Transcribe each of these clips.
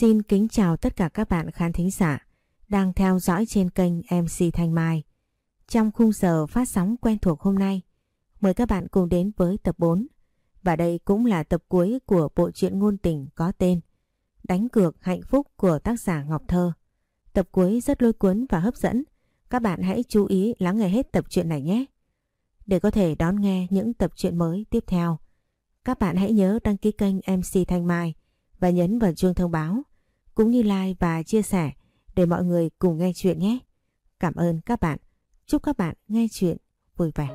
Xin kính chào tất cả các bạn khán thính giả đang theo dõi trên kênh MC Thanh Mai. Trong khung giờ phát sóng quen thuộc hôm nay, mời các bạn cùng đến với tập 4. Và đây cũng là tập cuối của bộ truyện ngôn tình có tên Đánh cược hạnh phúc của tác giả Ngọc Thơ. Tập cuối rất lôi cuốn và hấp dẫn. Các bạn hãy chú ý lắng nghe hết tập truyện này nhé. Để có thể đón nghe những tập truyện mới tiếp theo, các bạn hãy nhớ đăng ký kênh MC Thanh Mai và nhấn vào chuông thông báo cũng như like và chia sẻ để mọi người cùng nghe chuyện nhé. Cảm ơn các bạn. Chúc các bạn nghe chuyện vui vẻ.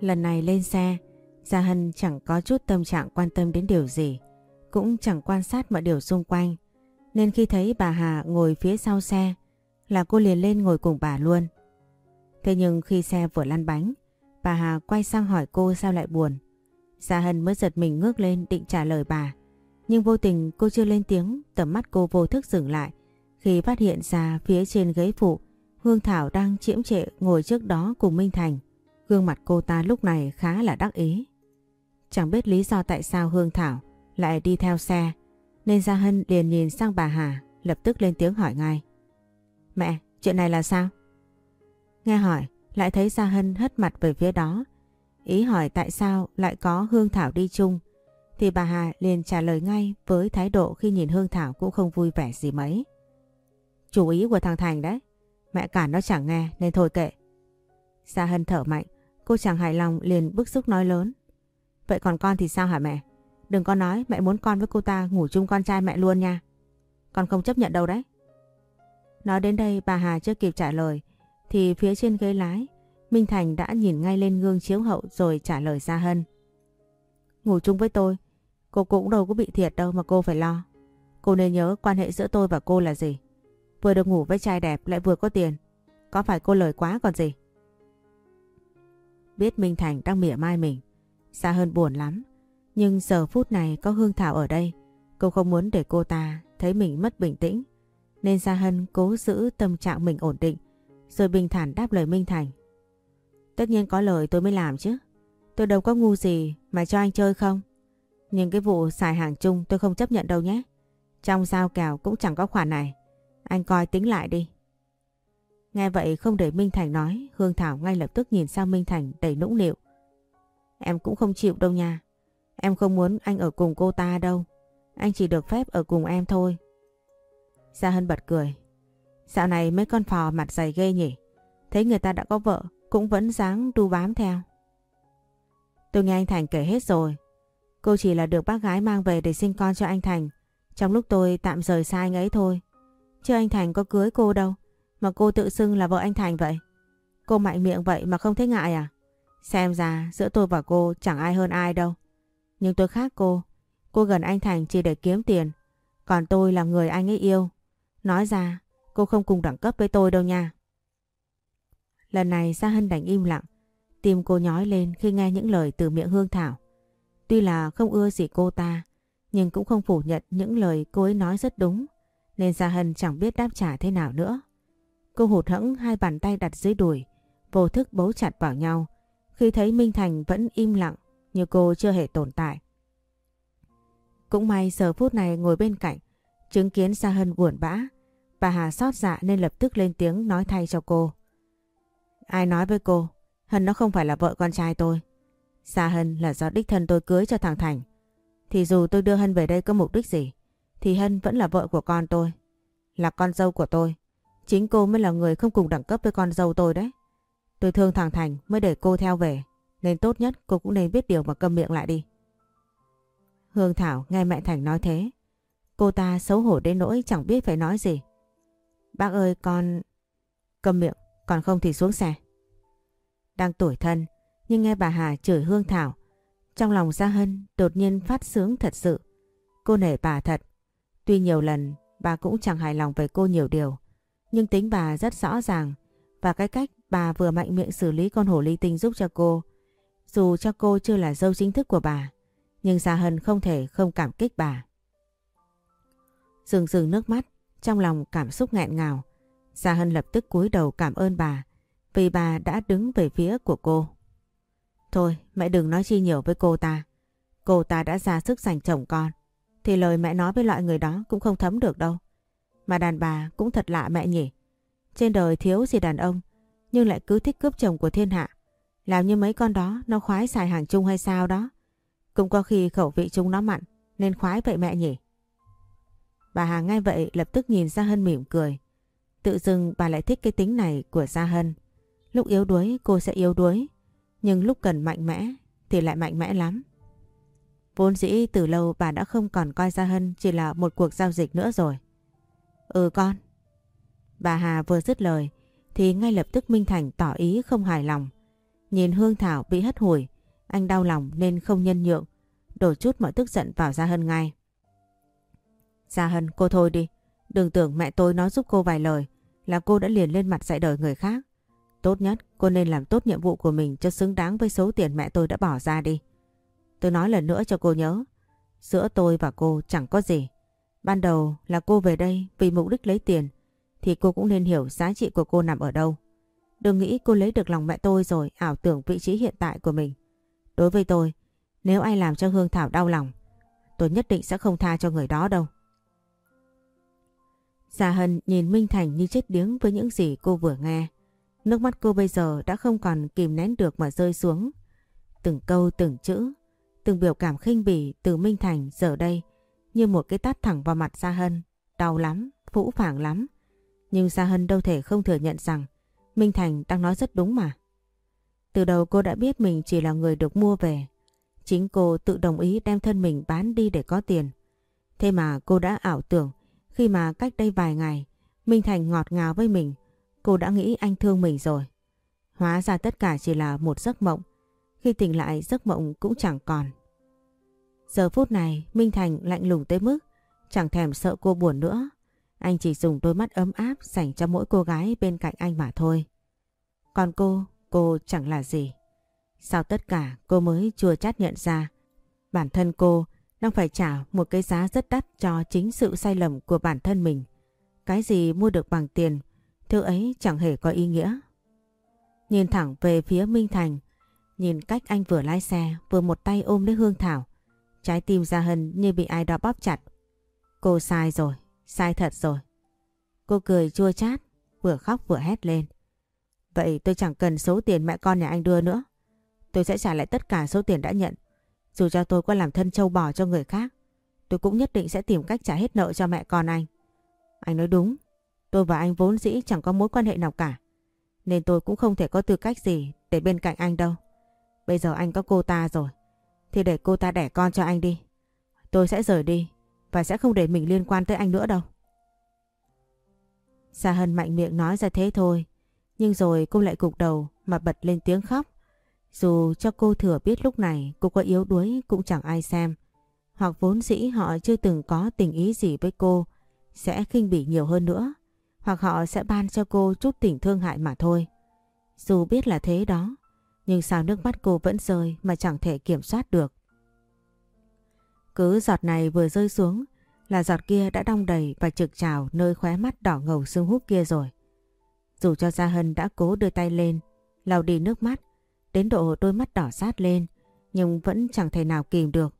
Lần này lên xe, Gia Hân chẳng có chút tâm trạng quan tâm đến điều gì, cũng chẳng quan sát mọi điều xung quanh. Nên khi thấy bà Hà ngồi phía sau xe là cô liền lên ngồi cùng bà luôn. Thế nhưng khi xe vừa lăn bánh, bà Hà quay sang hỏi cô sao lại buồn. Gia Hân mới giật mình ngước lên định trả lời bà. Nhưng vô tình cô chưa lên tiếng, tầm mắt cô vô thức dừng lại khi phát hiện ra phía trên ghế phụ Hương Thảo đang chiếm trệ ngồi trước đó cùng Minh Thành. Gương mặt cô ta lúc này khá là đắc ý. Chẳng biết lý do tại sao Hương Thảo lại đi theo xe nên Gia Hân liền nhìn sang bà Hà lập tức lên tiếng hỏi ngay. Mẹ, chuyện này là sao? Nghe hỏi, lại thấy Gia Hân hất mặt về phía đó. Ý hỏi tại sao lại có Hương Thảo đi chung, thì bà Hà liền trả lời ngay với thái độ khi nhìn Hương Thảo cũng không vui vẻ gì mấy. Chủ ý của thằng Thành đấy, mẹ cản nó chẳng nghe nên thôi kệ. Gia Hân thở mạnh, cô chẳng hài lòng liền bức xúc nói lớn. Vậy còn con thì sao hả mẹ? Đừng có nói mẹ muốn con với cô ta ngủ chung con trai mẹ luôn nha. Con không chấp nhận đâu đấy. Nói đến đây bà Hà chưa kịp trả lời thì phía trên ghế lái Minh Thành đã nhìn ngay lên gương chiếu hậu rồi trả lời Gia Hân. Ngủ chung với tôi, cô cũng đâu có bị thiệt đâu mà cô phải lo. Cô nên nhớ quan hệ giữa tôi và cô là gì. Vừa được ngủ với trai đẹp lại vừa có tiền. Có phải cô lời quá còn gì? Biết Minh Thành đang mỉa mai mình. Xa hơn buồn lắm. Nhưng giờ phút này có Hương Thảo ở đây. Cô không muốn để cô ta thấy mình mất bình tĩnh. Nên Gia Hân cố giữ tâm trạng mình ổn định rồi bình thản đáp lời Minh Thành. Tất nhiên có lời tôi mới làm chứ. Tôi đâu có ngu gì mà cho anh chơi không. Nhưng cái vụ xài hàng chung tôi không chấp nhận đâu nhé. Trong giao kèo cũng chẳng có khoản này. Anh coi tính lại đi. Nghe vậy không để Minh Thành nói, Hương Thảo ngay lập tức nhìn sang Minh Thành đầy nũng nịu. Em cũng không chịu đâu nha. Em không muốn anh ở cùng cô ta đâu. Anh chỉ được phép ở cùng em thôi. Gia Hân bật cười. Dạo này mấy con phò mặt dày ghê nhỉ. Thấy người ta đã có vợ, cũng vẫn dáng đu bám theo. Tôi nghe anh Thành kể hết rồi. Cô chỉ là được bác gái mang về để sinh con cho anh Thành. Trong lúc tôi tạm rời xa anh ấy thôi. Chứ anh Thành có cưới cô đâu. Mà cô tự xưng là vợ anh Thành vậy. Cô mạnh miệng vậy mà không thấy ngại à? Xem ra giữa tôi và cô chẳng ai hơn ai đâu. Nhưng tôi khác cô. Cô gần anh Thành chỉ để kiếm tiền. Còn tôi là người anh ấy yêu. Nói ra cô không cùng đẳng cấp với tôi đâu nha. Lần này Gia Hân đành im lặng. Tim cô nhói lên khi nghe những lời từ miệng Hương Thảo. Tuy là không ưa gì cô ta, nhưng cũng không phủ nhận những lời cô ấy nói rất đúng. Nên Gia Hân chẳng biết đáp trả thế nào nữa. Cô hụt hẫng hai bàn tay đặt dưới đùi, vô thức bấu chặt vào nhau. Khi thấy Minh Thành vẫn im lặng như cô chưa hề tồn tại. Cũng may giờ phút này ngồi bên cạnh, chứng kiến Gia Hân buồn bã, bà Hà xót dạ nên lập tức lên tiếng nói thay cho cô. Ai nói với cô, Hân nó không phải là vợ con trai tôi. xa Hân là do đích thân tôi cưới cho thằng Thành. Thì dù tôi đưa Hân về đây có mục đích gì, thì Hân vẫn là vợ của con tôi. Là con dâu của tôi. Chính cô mới là người không cùng đẳng cấp với con dâu tôi đấy. Tôi thương thằng Thành mới để cô theo về. Nên tốt nhất cô cũng nên biết điều mà câm miệng lại đi. Hương Thảo nghe mẹ Thành nói thế. Cô ta xấu hổ đến nỗi chẳng biết phải nói gì. Bác ơi con... cầm miệng, còn không thì xuống xe. Đang tuổi thân, nhưng nghe bà Hà chửi Hương Thảo. Trong lòng Gia Hân đột nhiên phát sướng thật sự. Cô nể bà thật. Tuy nhiều lần bà cũng chẳng hài lòng về cô nhiều điều. Nhưng tính bà rất rõ ràng. Và cái cách bà vừa mạnh miệng xử lý con hổ ly tinh giúp cho cô. Dù cho cô chưa là dâu chính thức của bà. Nhưng Gia Hân không thể không cảm kích bà. Dừng dừng nước mắt, trong lòng cảm xúc nghẹn ngào. Gia Hân lập tức cúi đầu cảm ơn bà vì bà đã đứng về phía của cô. Thôi, mẹ đừng nói chi nhiều với cô ta. Cô ta đã ra sức giành chồng con. Thì lời mẹ nói với loại người đó cũng không thấm được đâu. Mà đàn bà cũng thật lạ mẹ nhỉ. Trên đời thiếu gì đàn ông, nhưng lại cứ thích cướp chồng của thiên hạ. Làm như mấy con đó nó khoái xài hàng chung hay sao đó. Cũng có khi khẩu vị chúng nó mặn, nên khoái vậy mẹ nhỉ. Bà Hà nghe vậy lập tức nhìn Gia Hân mỉm cười. Tự dưng bà lại thích cái tính này của Gia Hân. Lúc yếu đuối cô sẽ yếu đuối. Nhưng lúc cần mạnh mẽ thì lại mạnh mẽ lắm. Vốn dĩ từ lâu bà đã không còn coi Gia Hân chỉ là một cuộc giao dịch nữa rồi. Ừ con. Bà Hà vừa dứt lời thì ngay lập tức Minh Thành tỏ ý không hài lòng. Nhìn Hương Thảo bị hất hủi, anh đau lòng nên không nhân nhượng, đổ chút mọi tức giận vào Gia Hân ngay. Gia Hân cô thôi đi, đừng tưởng mẹ tôi nói giúp cô vài lời là cô đã liền lên mặt dạy đời người khác. Tốt nhất cô nên làm tốt nhiệm vụ của mình cho xứng đáng với số tiền mẹ tôi đã bỏ ra đi. Tôi nói lần nữa cho cô nhớ, giữa tôi và cô chẳng có gì. Ban đầu là cô về đây vì mục đích lấy tiền, thì cô cũng nên hiểu giá trị của cô nằm ở đâu. Đừng nghĩ cô lấy được lòng mẹ tôi rồi ảo tưởng vị trí hiện tại của mình. Đối với tôi, nếu ai làm cho Hương Thảo đau lòng, tôi nhất định sẽ không tha cho người đó đâu. Gia Hân nhìn Minh Thành như chết điếng với những gì cô vừa nghe. Nước mắt cô bây giờ đã không còn kìm nén được mà rơi xuống. Từng câu từng chữ, từng biểu cảm khinh bỉ từ Minh Thành giờ đây như một cái tát thẳng vào mặt Gia Hân. Đau lắm, phũ phàng lắm. Nhưng Gia Hân đâu thể không thừa nhận rằng Minh Thành đang nói rất đúng mà. Từ đầu cô đã biết mình chỉ là người được mua về. Chính cô tự đồng ý đem thân mình bán đi để có tiền. Thế mà cô đã ảo tưởng khi mà cách đây vài ngày Minh Thành ngọt ngào với mình cô đã nghĩ anh thương mình rồi. Hóa ra tất cả chỉ là một giấc mộng. Khi tỉnh lại giấc mộng cũng chẳng còn. Giờ phút này Minh Thành lạnh lùng tới mức chẳng thèm sợ cô buồn nữa. Anh chỉ dùng đôi mắt ấm áp dành cho mỗi cô gái bên cạnh anh mà thôi. Còn cô, cô chẳng là gì. Sau tất cả cô mới chua chát nhận ra bản thân cô đang phải trả một cái giá rất đắt cho chính sự sai lầm của bản thân mình. Cái gì mua được bằng tiền, thứ ấy chẳng hề có ý nghĩa. Nhìn thẳng về phía Minh Thành, nhìn cách anh vừa lái xe vừa một tay ôm lấy Hương Thảo. Trái tim Gia Hân như bị ai đó bóp chặt. Cô sai rồi, sai thật rồi. Cô cười chua chát, vừa khóc vừa hét lên. Vậy tôi chẳng cần số tiền mẹ con nhà anh đưa nữa. Tôi sẽ trả lại tất cả số tiền đã nhận. Dù cho tôi có làm thân châu bò cho người khác, tôi cũng nhất định sẽ tìm cách trả hết nợ cho mẹ con anh. Anh nói đúng, tôi và anh vốn dĩ chẳng có mối quan hệ nào cả. Nên tôi cũng không thể có tư cách gì để bên cạnh anh đâu. Bây giờ anh có cô ta rồi, thì để cô ta đẻ con cho anh đi. Tôi sẽ rời đi và sẽ không để mình liên quan tới anh nữa đâu. Sa Hân mạnh miệng nói ra thế thôi, nhưng rồi cô lại cục đầu mà bật lên tiếng khóc. Dù cho cô thừa biết lúc này cô có yếu đuối cũng chẳng ai xem. Hoặc vốn dĩ họ chưa từng có tình ý gì với cô sẽ khinh bỉ nhiều hơn nữa. Hoặc họ sẽ ban cho cô chút tình thương hại mà thôi. Dù biết là thế đó, nhưng sao nước mắt cô vẫn rơi mà chẳng thể kiểm soát được. Cứ giọt này vừa rơi xuống là giọt kia đã đong đầy và trực trào nơi khóe mắt đỏ ngầu sương hút kia rồi. Dù cho Gia Hân đã cố đưa tay lên, lau đi nước mắt, đến độ đôi mắt đỏ sát lên, nhưng vẫn chẳng thể nào kìm được.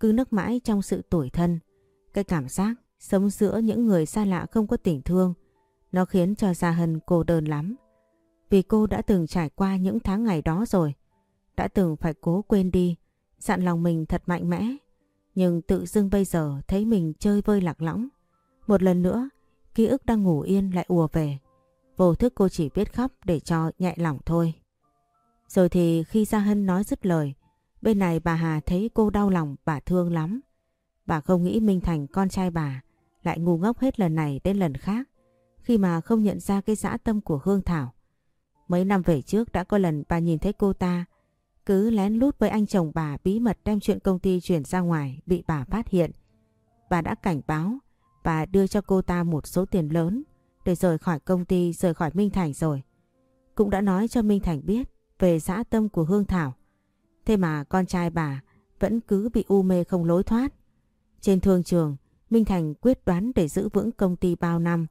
Cứ nước mãi trong sự tủi thân, cái cảm giác sống giữa những người xa lạ không có tình thương, nó khiến cho Gia Hân cô đơn lắm. Vì cô đã từng trải qua những tháng ngày đó rồi, đã từng phải cố quên đi, dặn lòng mình thật mạnh mẽ, nhưng tự dưng bây giờ thấy mình chơi vơi lạc lõng. Một lần nữa, ký ức đang ngủ yên lại ùa về. Vô thức cô chỉ biết khóc để cho nhẹ lòng thôi. Rồi thì khi Gia Hân nói dứt lời, bên này bà Hà thấy cô đau lòng, bà thương lắm. Bà không nghĩ Minh Thành con trai bà lại ngu ngốc hết lần này đến lần khác khi mà không nhận ra cái dã tâm của Hương Thảo. Mấy năm về trước đã có lần bà nhìn thấy cô ta cứ lén lút với anh chồng bà bí mật đem chuyện công ty chuyển ra ngoài bị bà phát hiện. Bà đã cảnh báo và đưa cho cô ta một số tiền lớn để rời khỏi công ty, rời khỏi Minh Thành rồi. Cũng đã nói cho Minh Thành biết về dã tâm của Hương Thảo. Thế mà con trai bà vẫn cứ bị u mê không lối thoát. Trên thương trường, Minh Thành quyết đoán để giữ vững công ty bao năm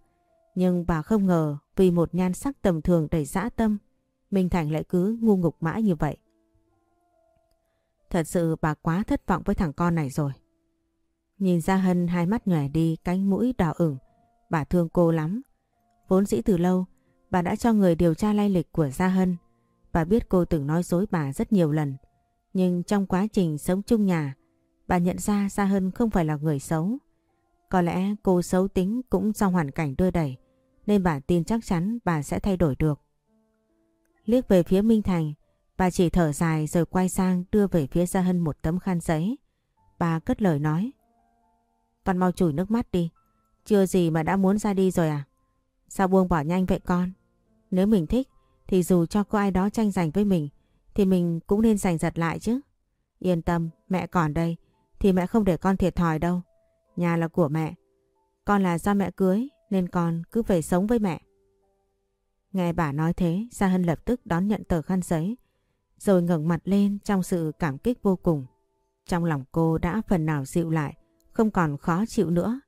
Nhưng bà không ngờ vì một nhan sắc tầm thường đầy dã tâm, Minh Thành lại cứ ngu ngục mãi như vậy. Thật sự bà quá thất vọng với thằng con này rồi. Nhìn ra Hân hai mắt nhòe đi cánh mũi đỏ ửng, bà thương cô lắm. Vốn dĩ từ lâu, bà đã cho người điều tra lai lịch của Gia Hân. Bà biết cô từng nói dối bà rất nhiều lần. Nhưng trong quá trình sống chung nhà, bà nhận ra Gia Hân không phải là người xấu. Có lẽ cô xấu tính cũng do hoàn cảnh đưa đẩy, nên bà tin chắc chắn bà sẽ thay đổi được. Liếc về phía Minh Thành, bà chỉ thở dài rồi quay sang đưa về phía Gia Hân một tấm khăn giấy. Bà cất lời nói. Con mau chùi nước mắt đi, chưa gì mà đã muốn ra đi rồi à? Sao buông bỏ nhanh vậy con? Nếu mình thích thì dù cho có ai đó tranh giành với mình thì mình cũng nên giành giật lại chứ. Yên tâm, mẹ còn đây thì mẹ không để con thiệt thòi đâu. Nhà là của mẹ. Con là do mẹ cưới nên con cứ về sống với mẹ. Nghe bà nói thế, Gia Hân lập tức đón nhận tờ khăn giấy rồi ngẩng mặt lên trong sự cảm kích vô cùng. Trong lòng cô đã phần nào dịu lại, không còn khó chịu nữa.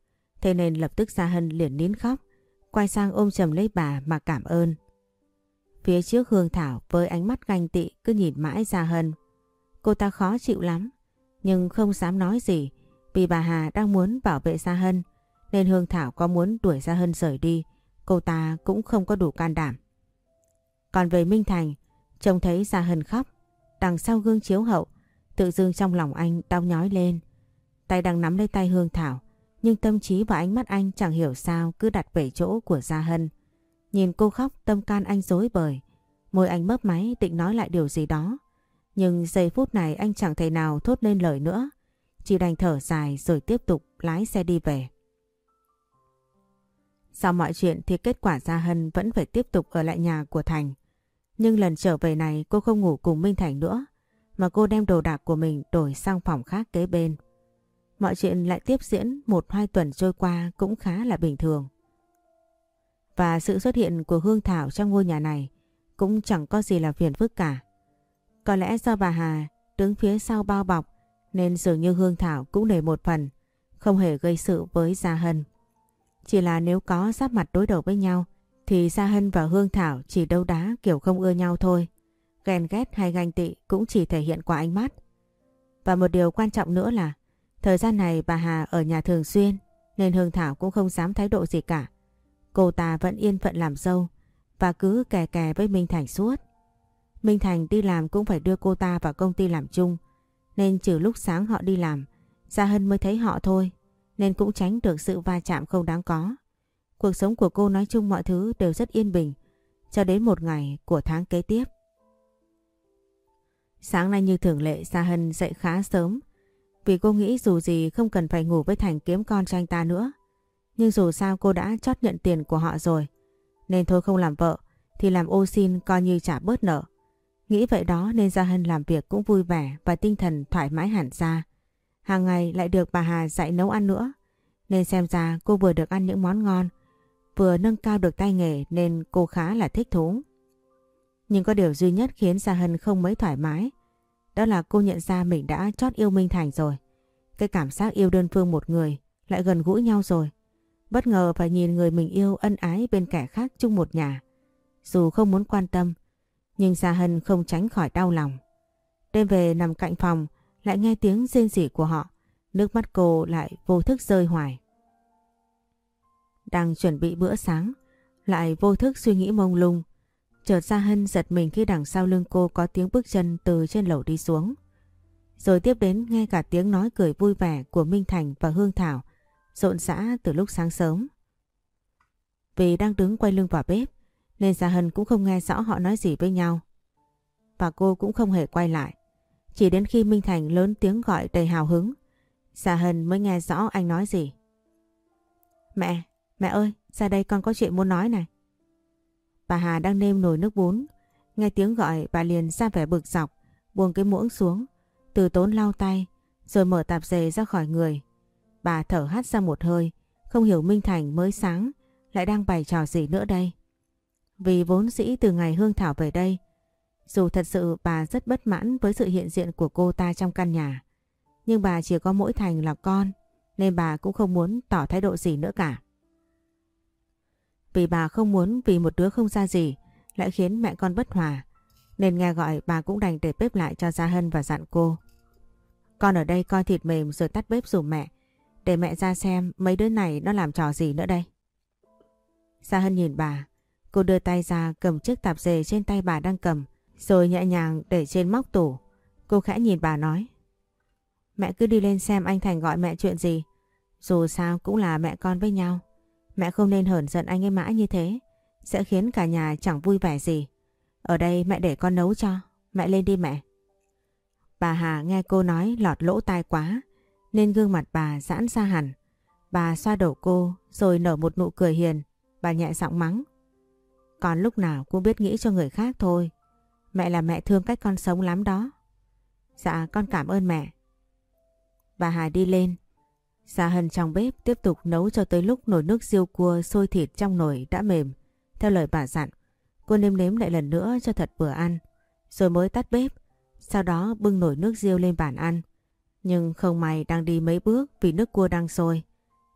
Thế nên lập tức Gia Hân liền nín khóc, quay sang ôm chầm lấy bà mà cảm ơn. Phía trước Hương Thảo với ánh mắt ganh tị cứ nhìn mãi Gia Hân. Cô ta khó chịu lắm, nhưng không dám nói gì vì bà Hà đang muốn bảo vệ Gia Hân nên Hương Thảo có muốn đuổi Gia Hân rời đi, cô ta cũng không có đủ can đảm. Còn về Minh Thành, trông thấy Gia Hân khóc, đằng sau gương chiếu hậu, tự dưng trong lòng anh đau nhói lên. Tay đang nắm lấy tay Hương Thảo, nhưng tâm trí và ánh mắt anh chẳng hiểu sao cứ đặt về chỗ của Gia Hân. Nhìn cô khóc tâm can anh dối bời. Môi anh mấp máy định nói lại điều gì đó. Nhưng giây phút này anh chẳng thể nào thốt lên lời nữa. Chỉ đành thở dài rồi tiếp tục lái xe đi về. Sau mọi chuyện thì kết quả Gia Hân vẫn phải tiếp tục ở lại nhà của Thành. Nhưng lần trở về này cô không ngủ cùng Minh Thành nữa. Mà cô đem đồ đạc của mình đổi sang phòng khác kế bên. Mọi chuyện lại tiếp diễn một hai tuần trôi qua cũng khá là bình thường. Và sự xuất hiện của Hương Thảo trong ngôi nhà này cũng chẳng có gì là phiền phức cả. Có lẽ do bà Hà đứng phía sau bao bọc nên dường như Hương Thảo cũng để một phần, không hề gây sự với Gia Hân. Chỉ là nếu có giáp mặt đối đầu với nhau thì Gia Hân và Hương Thảo chỉ đấu đá kiểu không ưa nhau thôi. Ghen ghét hay ganh tị cũng chỉ thể hiện qua ánh mắt. Và một điều quan trọng nữa là thời gian này bà Hà ở nhà thường xuyên nên Hương Thảo cũng không dám thái độ gì cả. Cô ta vẫn yên phận làm dâu và cứ kè kè với Minh Thành suốt. Minh Thành đi làm cũng phải đưa cô ta vào công ty làm chung, nên trừ lúc sáng họ đi làm, Gia Hân mới thấy họ thôi, nên cũng tránh được sự va chạm không đáng có. Cuộc sống của cô nói chung mọi thứ đều rất yên bình cho đến một ngày của tháng kế tiếp. Sáng nay như thường lệ, Gia Hân dậy khá sớm vì cô nghĩ dù gì không cần phải ngủ với Thành kiếm con cho anh ta nữa. Nhưng dù sao cô đã chót nhận tiền của họ rồi. Nên thôi không làm vợ thì làm ô xin coi như trả bớt nợ. Nghĩ vậy đó nên Gia Hân làm việc cũng vui vẻ và tinh thần thoải mái hẳn ra. Hàng ngày lại được bà Hà dạy nấu ăn nữa. Nên xem ra cô vừa được ăn những món ngon, vừa nâng cao được tay nghề nên cô khá là thích thú. Nhưng có điều duy nhất khiến Gia Hân không mấy thoải mái. Đó là cô nhận ra mình đã chót yêu Minh Thành rồi. Cái cảm giác yêu đơn phương một người lại gần gũi nhau rồi. Bất ngờ phải nhìn người mình yêu ân ái bên kẻ khác chung một nhà. Dù không muốn quan tâm, nhưng Gia Hân không tránh khỏi đau lòng. Đêm về nằm cạnh phòng, lại nghe tiếng rên rỉ của họ. Nước mắt cô lại vô thức rơi hoài. Đang chuẩn bị bữa sáng, lại vô thức suy nghĩ mông lung. Chợt Gia Hân giật mình khi đằng sau lưng cô có tiếng bước chân từ trên lầu đi xuống. Rồi tiếp đến nghe cả tiếng nói cười vui vẻ của Minh Thành và Hương Thảo rộn rã từ lúc sáng sớm. Vì đang đứng quay lưng vào bếp nên Gia Hân cũng không nghe rõ họ nói gì với nhau. Và cô cũng không hề quay lại. Chỉ đến khi Minh Thành lớn tiếng gọi đầy hào hứng Gia Hân mới nghe rõ anh nói gì. Mẹ, mẹ ơi, ra đây con có chuyện muốn nói này. Bà Hà đang nêm nồi nước bún. Nghe tiếng gọi bà liền ra vẻ bực dọc, buông cái muỗng xuống, từ tốn lau tay, rồi mở tạp dề ra khỏi người. Bà thở hắt ra một hơi, không hiểu Minh Thành mới sáng lại đang bày trò gì nữa đây. Vì vốn dĩ từ ngày Hương Thảo về đây, dù thật sự bà rất bất mãn với sự hiện diện của cô ta trong căn nhà, nhưng bà chỉ có mỗi Thành là con, nên bà cũng không muốn tỏ thái độ gì nữa cả. Vì bà không muốn vì một đứa không ra gì lại khiến mẹ con bất hòa. Nên nghe gọi bà cũng đành để bếp lại cho Gia Hân và dặn cô. Con ở đây coi thịt mềm rồi tắt bếp dùm mẹ. Để mẹ ra xem mấy đứa này nó làm trò gì nữa đây. Gia Hân nhìn bà. Cô đưa tay ra cầm chiếc tạp dề trên tay bà đang cầm. Rồi nhẹ nhàng để trên móc tủ. Cô khẽ nhìn bà nói. Mẹ cứ đi lên xem anh Thành gọi mẹ chuyện gì. Dù sao cũng là mẹ con với nhau. Mẹ không nên hờn giận anh ấy mãi như thế. Sẽ khiến cả nhà chẳng vui vẻ gì. Ở đây mẹ để con nấu cho. Mẹ lên đi mẹ. Bà Hà nghe cô nói lọt lỗ tai quá. Nên gương mặt bà giãn ra hẳn. Bà xoa đầu cô rồi nở một nụ cười hiền. Bà nhẹ giọng mắng. Còn lúc nào cũng biết nghĩ cho người khác thôi. Mẹ là mẹ thương cách con sống lắm đó. Dạ con cảm ơn mẹ. Bà Hà đi lên. Gia Hân trong bếp tiếp tục nấu cho tới lúc nồi nước riêu cua sôi thịt trong nồi đã mềm. Theo lời bà dặn, cô nêm nếm lại lần nữa cho thật vừa ăn. Rồi mới tắt bếp. Sau đó bưng nồi nước riêu lên bàn ăn. Nhưng không may đang đi mấy bước vì nước cua đang sôi.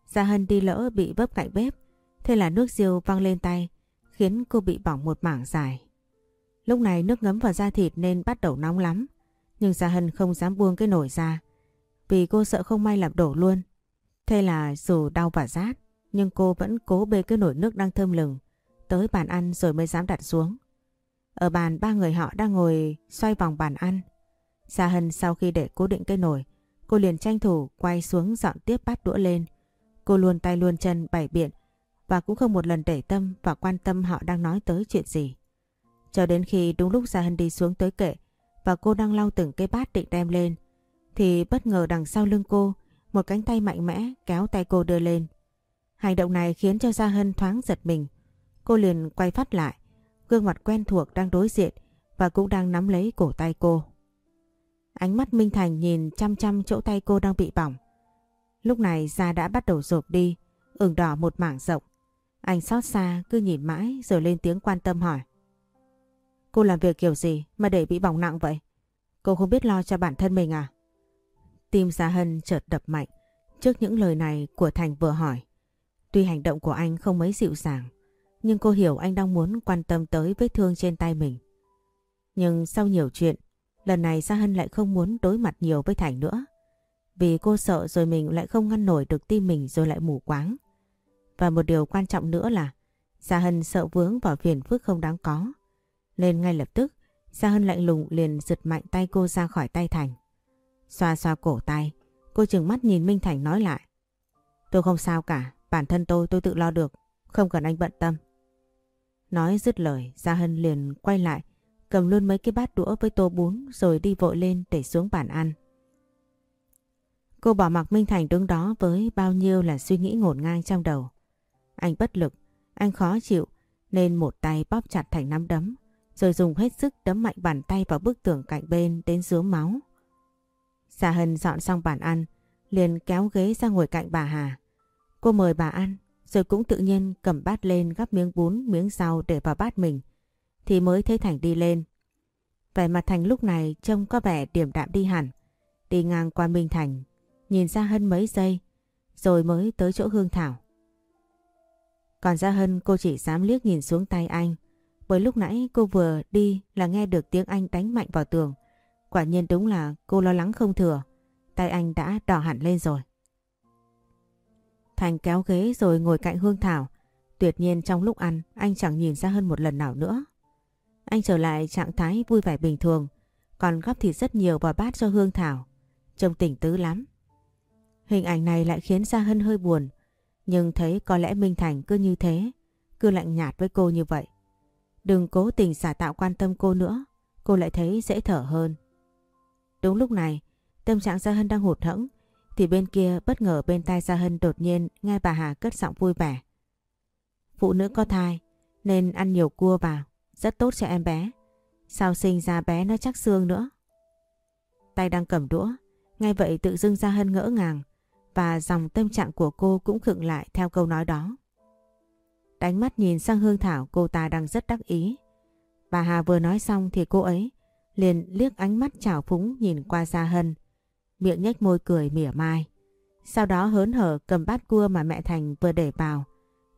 Gia Hân đi lỡ bị vấp cạnh bếp. Thế là nước riêu văng lên tay, khiến cô bị bỏng một mảng dài. Lúc này nước ngấm vào da thịt nên bắt đầu nóng lắm. Nhưng Gia Hân không dám buông cái nồi ra, vì cô sợ không may làm đổ luôn. Thế là dù đau và rát, nhưng cô vẫn cố bê cái nồi nước đang thơm lừng, tới bàn ăn rồi mới dám đặt xuống. Ở bàn ba người họ đang ngồi xoay vòng bàn ăn. Gia Hân sau khi để cố định cái nồi cô liền tranh thủ quay xuống dọn tiếp bát đũa lên. Cô luôn tay luôn chân bày biện và cũng không một lần để tâm và quan tâm họ đang nói tới chuyện gì. Cho đến khi đúng lúc Gia Hân đi xuống tới kệ và cô đang lau từng cái bát định đem lên thì bất ngờ đằng sau lưng cô một cánh tay mạnh mẽ kéo tay cô đưa lên. Hành động này khiến cho Gia Hân thoáng giật mình. Cô liền quay phát lại, gương mặt quen thuộc đang đối diện và cũng đang nắm lấy cổ tay cô. Ánh mắt Minh Thành nhìn chăm chăm chỗ tay cô đang bị bỏng. Lúc này da đã bắt đầu rộp đi, ửng đỏ một mảng rộng. Anh xót xa cứ nhìn mãi rồi lên tiếng quan tâm hỏi. Cô làm việc kiểu gì mà để bị bỏng nặng vậy? Cô không biết lo cho bản thân mình à? Tim Gia Hân chợt đập mạnh trước những lời này của Thành vừa hỏi. Tuy hành động của anh không mấy dịu dàng, nhưng cô hiểu anh đang muốn quan tâm tới vết thương trên tay mình. Nhưng sau nhiều chuyện, lần này Gia Hân lại không muốn đối mặt nhiều với Thành nữa. Vì cô sợ rồi mình lại không ngăn nổi được tim mình rồi lại mù quáng. Và một điều quan trọng nữa là Gia Hân sợ vướng vào phiền phức không đáng có. Nên ngay lập tức Gia Hân lạnh lùng liền giật mạnh tay cô ra khỏi tay Thành. Xoa xoa cổ tay, cô chừng mắt nhìn Minh Thành nói lại. Tôi không sao cả, bản thân tôi tôi tự lo được, không cần anh bận tâm. Nói dứt lời, Gia Hân liền quay lại, cầm luôn mấy cái bát đũa với tô bún rồi đi vội lên để xuống bàn ăn. Cô bỏ mặc Minh Thành đứng đó với bao nhiêu là suy nghĩ ngổn ngang trong đầu. Anh bất lực, anh khó chịu nên một tay bóp chặt thành nắm đấm rồi dùng hết sức đấm mạnh bàn tay vào bức tường cạnh bên đến dướng máu. Xà Hân dọn xong bàn ăn, liền kéo ghế ra ngồi cạnh bà Hà. Cô mời bà ăn, rồi cũng tự nhiên cầm bát lên gắp miếng bún, miếng rau để vào bát mình. Thì mới thấy Thành đi lên. Vẻ mặt Thành lúc này trông có vẻ điểm đạm đi hẳn. Đi ngang qua Minh Thành, nhìn ra Hân mấy giây, rồi mới tới chỗ Hương Thảo. Còn Gia Hân cô chỉ dám liếc nhìn xuống tay anh, bởi lúc nãy cô vừa đi là nghe được tiếng anh đánh mạnh vào tường. Quả nhiên đúng là cô lo lắng không thừa. Tay anh đã đỏ hẳn lên rồi. Thành kéo ghế rồi ngồi cạnh Hương Thảo. Tuyệt nhiên trong lúc ăn anh chẳng nhìn ra hơn một lần nào nữa. Anh trở lại trạng thái vui vẻ bình thường. Còn góp thịt rất nhiều vào bát cho Hương Thảo. Trông tỉnh tứ lắm. Hình ảnh này lại khiến Gia Hân hơi buồn. Nhưng thấy có lẽ Minh Thành cứ như thế. Cứ lạnh nhạt với cô như vậy. Đừng cố tình xả tạo quan tâm cô nữa. Cô lại thấy dễ thở hơn. Đúng lúc này, tâm trạng Gia Hân đang hụt hẫng thì bên kia bất ngờ bên tai Gia Hân đột nhiên nghe bà Hà cất giọng vui vẻ. Phụ nữ có thai nên ăn nhiều cua vào, rất tốt cho em bé. Sau sinh ra bé nó chắc xương nữa. Tay đang cầm đũa, ngay vậy tự dưng ra Hân ngỡ ngàng và dòng tâm trạng của cô cũng khựng lại theo câu nói đó. Đánh mắt nhìn sang Hương Thảo cô ta đang rất đắc ý. Bà Hà vừa nói xong thì cô ấy liền liếc ánh mắt trào phúng nhìn qua Gia Hân, miệng nhếch môi cười mỉa mai. Sau đó hớn hở cầm bát cua mà mẹ Thành vừa để vào,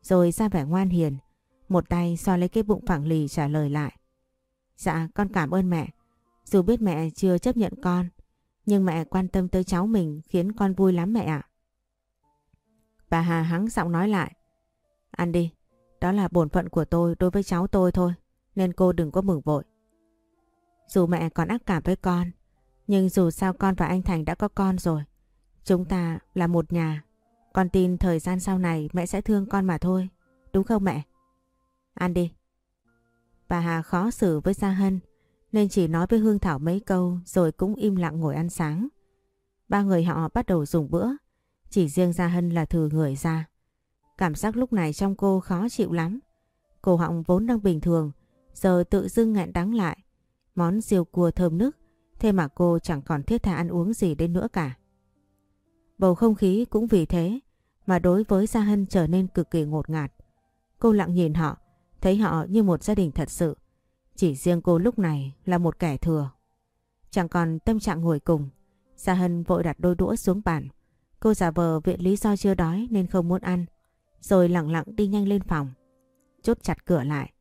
rồi ra vẻ ngoan hiền, một tay xoa lấy cái bụng phẳng lì trả lời lại. Dạ con cảm ơn mẹ. Dù biết mẹ chưa chấp nhận con, nhưng mẹ quan tâm tới cháu mình khiến con vui lắm mẹ ạ. Bà Hà hắng giọng nói lại. Ăn đi, đó là bổn phận của tôi đối với cháu tôi thôi, nên cô đừng có mừng vội. Dù mẹ còn ác cảm với con, nhưng dù sao con và anh Thành đã có con rồi. Chúng ta là một nhà. Con tin thời gian sau này mẹ sẽ thương con mà thôi. Đúng không mẹ? Ăn đi. Bà Hà khó xử với Gia Hân nên chỉ nói với Hương Thảo mấy câu rồi cũng im lặng ngồi ăn sáng. Ba người họ bắt đầu dùng bữa. Chỉ riêng Gia Hân là thừa người ra. Cảm giác lúc này trong cô khó chịu lắm. Cổ họng vốn đang bình thường, giờ tự dưng nghẹn đắng lại. Món riêu cua thơm nức, thế mà cô chẳng còn thiết tha ăn uống gì đến nữa cả. Bầu không khí cũng vì thế mà đối với Gia Hân trở nên cực kỳ ngột ngạt. Cô lặng nhìn họ, thấy họ như một gia đình thật sự. Chỉ riêng cô lúc này là một kẻ thừa. Chẳng còn tâm trạng ngồi cùng, Gia Hân vội đặt đôi đũa xuống bàn. Cô giả vờ viện lý do chưa đói nên không muốn ăn, rồi lặng lặng đi nhanh lên phòng. Chốt chặt cửa lại.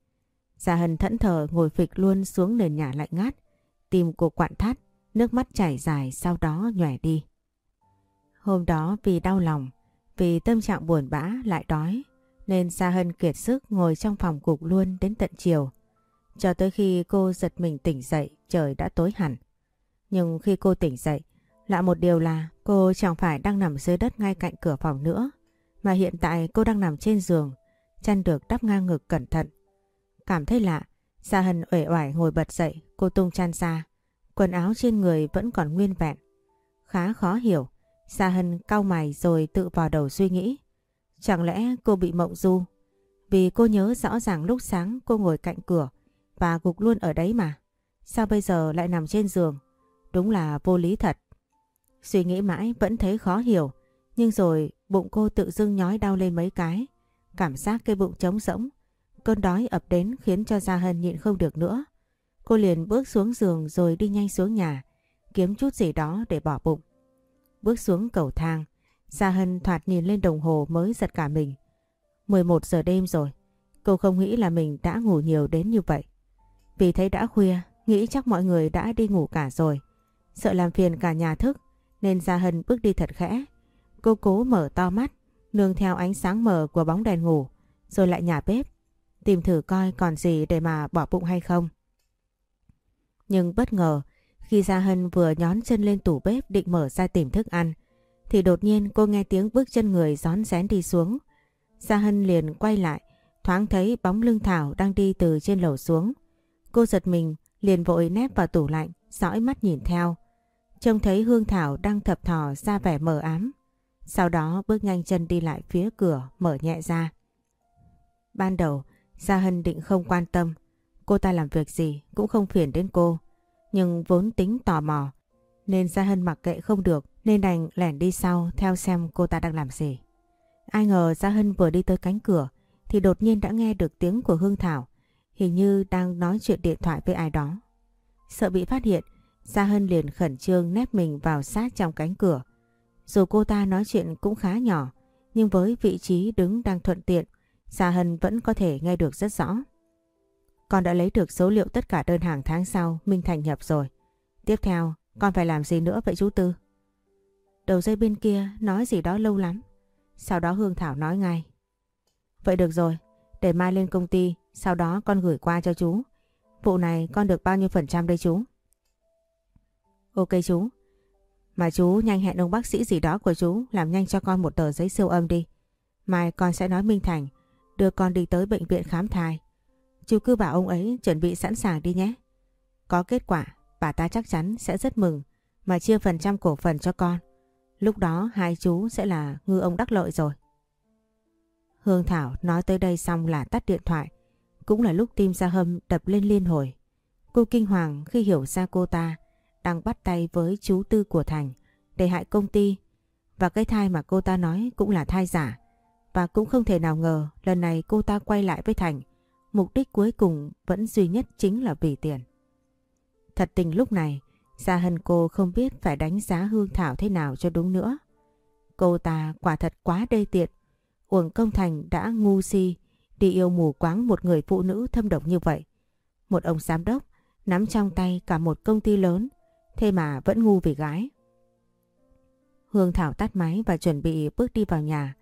Gia Hân thẫn thờ ngồi phịch luôn xuống nền nhà lạnh ngát, tim cô quặn thắt, nước mắt chảy dài sau đó nhòe đi. Hôm đó vì đau lòng, vì tâm trạng buồn bã lại đói, nên Sa Hân kiệt sức ngồi trong phòng cục luôn đến tận chiều. Cho tới khi cô giật mình tỉnh dậy, trời đã tối hẳn. Nhưng khi cô tỉnh dậy, lạ một điều là cô chẳng phải đang nằm dưới đất ngay cạnh cửa phòng nữa, mà hiện tại cô đang nằm trên giường, chăn được đắp ngang ngực cẩn thận. Cảm thấy lạ, Sa Hân uể oải ngồi bật dậy, cô tung chăn ra, quần áo trên người vẫn còn nguyên vẹn. Khá khó hiểu, Sa Hân cau mày rồi tự vào đầu suy nghĩ. Chẳng lẽ cô bị mộng du? Vì cô nhớ rõ ràng lúc sáng cô ngồi cạnh cửa và gục luôn ở đấy mà. Sao bây giờ lại nằm trên giường? Đúng là vô lý thật. Suy nghĩ mãi vẫn thấy khó hiểu. Nhưng rồi bụng cô tự dưng nhói đau lên mấy cái. Cảm giác cây bụng trống rỗng. Cơn đói ập đến khiến cho Gia Hân nhịn không được nữa. Cô liền bước xuống giường rồi đi nhanh xuống nhà. Kiếm chút gì đó để bỏ bụng. Bước xuống cầu thang. Gia Hân thoạt nhìn lên đồng hồ mới giật cả mình. 11 giờ đêm rồi. Cô không nghĩ là mình đã ngủ nhiều đến như vậy. Vì thấy đã khuya, nghĩ chắc mọi người đã đi ngủ cả rồi. Sợ làm phiền cả nhà thức, nên Gia Hân bước đi thật khẽ. Cô cố mở to mắt, nương theo ánh sáng mờ của bóng đèn ngủ, rồi lại nhà bếp, tìm thử coi còn gì để mà bỏ bụng hay không. Nhưng bất ngờ, khi Gia Hân vừa nhón chân lên tủ bếp định mở ra tìm thức ăn, thì đột nhiên cô nghe tiếng bước chân người rón rén đi xuống. Gia Hân liền quay lại, thoáng thấy bóng lưng Thảo đang đi từ trên lầu xuống. Cô giật mình, liền vội nép vào tủ lạnh, dõi mắt nhìn theo. Trông thấy Hương Thảo đang thập thò ra vẻ mờ ám. Sau đó bước nhanh chân đi lại phía cửa, mở nhẹ ra. Ban đầu, Gia Hân định không quan tâm. Cô ta làm việc gì cũng không phiền đến cô. Nhưng vốn tính tò mò, nên Gia Hân mặc kệ không được nên đành lẻn đi sau theo xem cô ta đang làm gì. Ai ngờ Gia Hân vừa đi tới cánh cửa thì đột nhiên đã nghe được tiếng của Hương Thảo hình như đang nói chuyện điện thoại với ai đó. Sợ bị phát hiện, Gia Hân liền khẩn trương nép mình vào sát trong cánh cửa. Dù cô ta nói chuyện cũng khá nhỏ, nhưng với vị trí đứng đang thuận tiện, Gia Hân vẫn có thể nghe được rất rõ. Con đã lấy được số liệu tất cả đơn hàng tháng sau Minh Thành nhập rồi. Tiếp theo, con phải làm gì nữa vậy chú Tư? Đầu dây bên kia nói gì đó lâu lắm. Sau đó Hương Thảo nói ngay. Vậy được rồi, để mai lên công ty, sau đó con gửi qua cho chú. Vụ này con được bao nhiêu phần trăm đây chú? Ok chú. Mà chú nhanh hẹn ông bác sĩ gì đó của chú làm nhanh cho con một tờ giấy siêu âm đi. Mai con sẽ nói Minh Thành đưa con đi tới bệnh viện khám thai. Chú cứ bảo ông ấy chuẩn bị sẵn sàng đi nhé. Có kết quả, bà ta chắc chắn sẽ rất mừng mà chia phần trăm cổ phần cho con. Lúc đó hai chú sẽ là ngư ông đắc lợi rồi. Hương Thảo nói tới đây xong là tắt điện thoại. Cũng là lúc tim Gia Hâm đập lên liên hồi. Cô kinh hoàng khi hiểu ra cô ta đang bắt tay với chú tư của Thành để hại công ty. Và cái thai mà cô ta nói cũng là thai giả. Và cũng không thể nào ngờ lần này cô ta quay lại với Thành. Mục đích cuối cùng vẫn duy nhất chính là vì tiền. Thật tình lúc này, Gia Hân cô không biết phải đánh giá Hương Thảo thế nào cho đúng nữa. Cô ta quả thật quá đê tiện. Uổng công Thành đã ngu si đi yêu mù quáng một người phụ nữ thâm độc như vậy. Một ông giám đốc nắm trong tay cả một công ty lớn, thế mà vẫn ngu vì gái. Hương Thảo tắt máy và chuẩn bị bước đi vào nhà.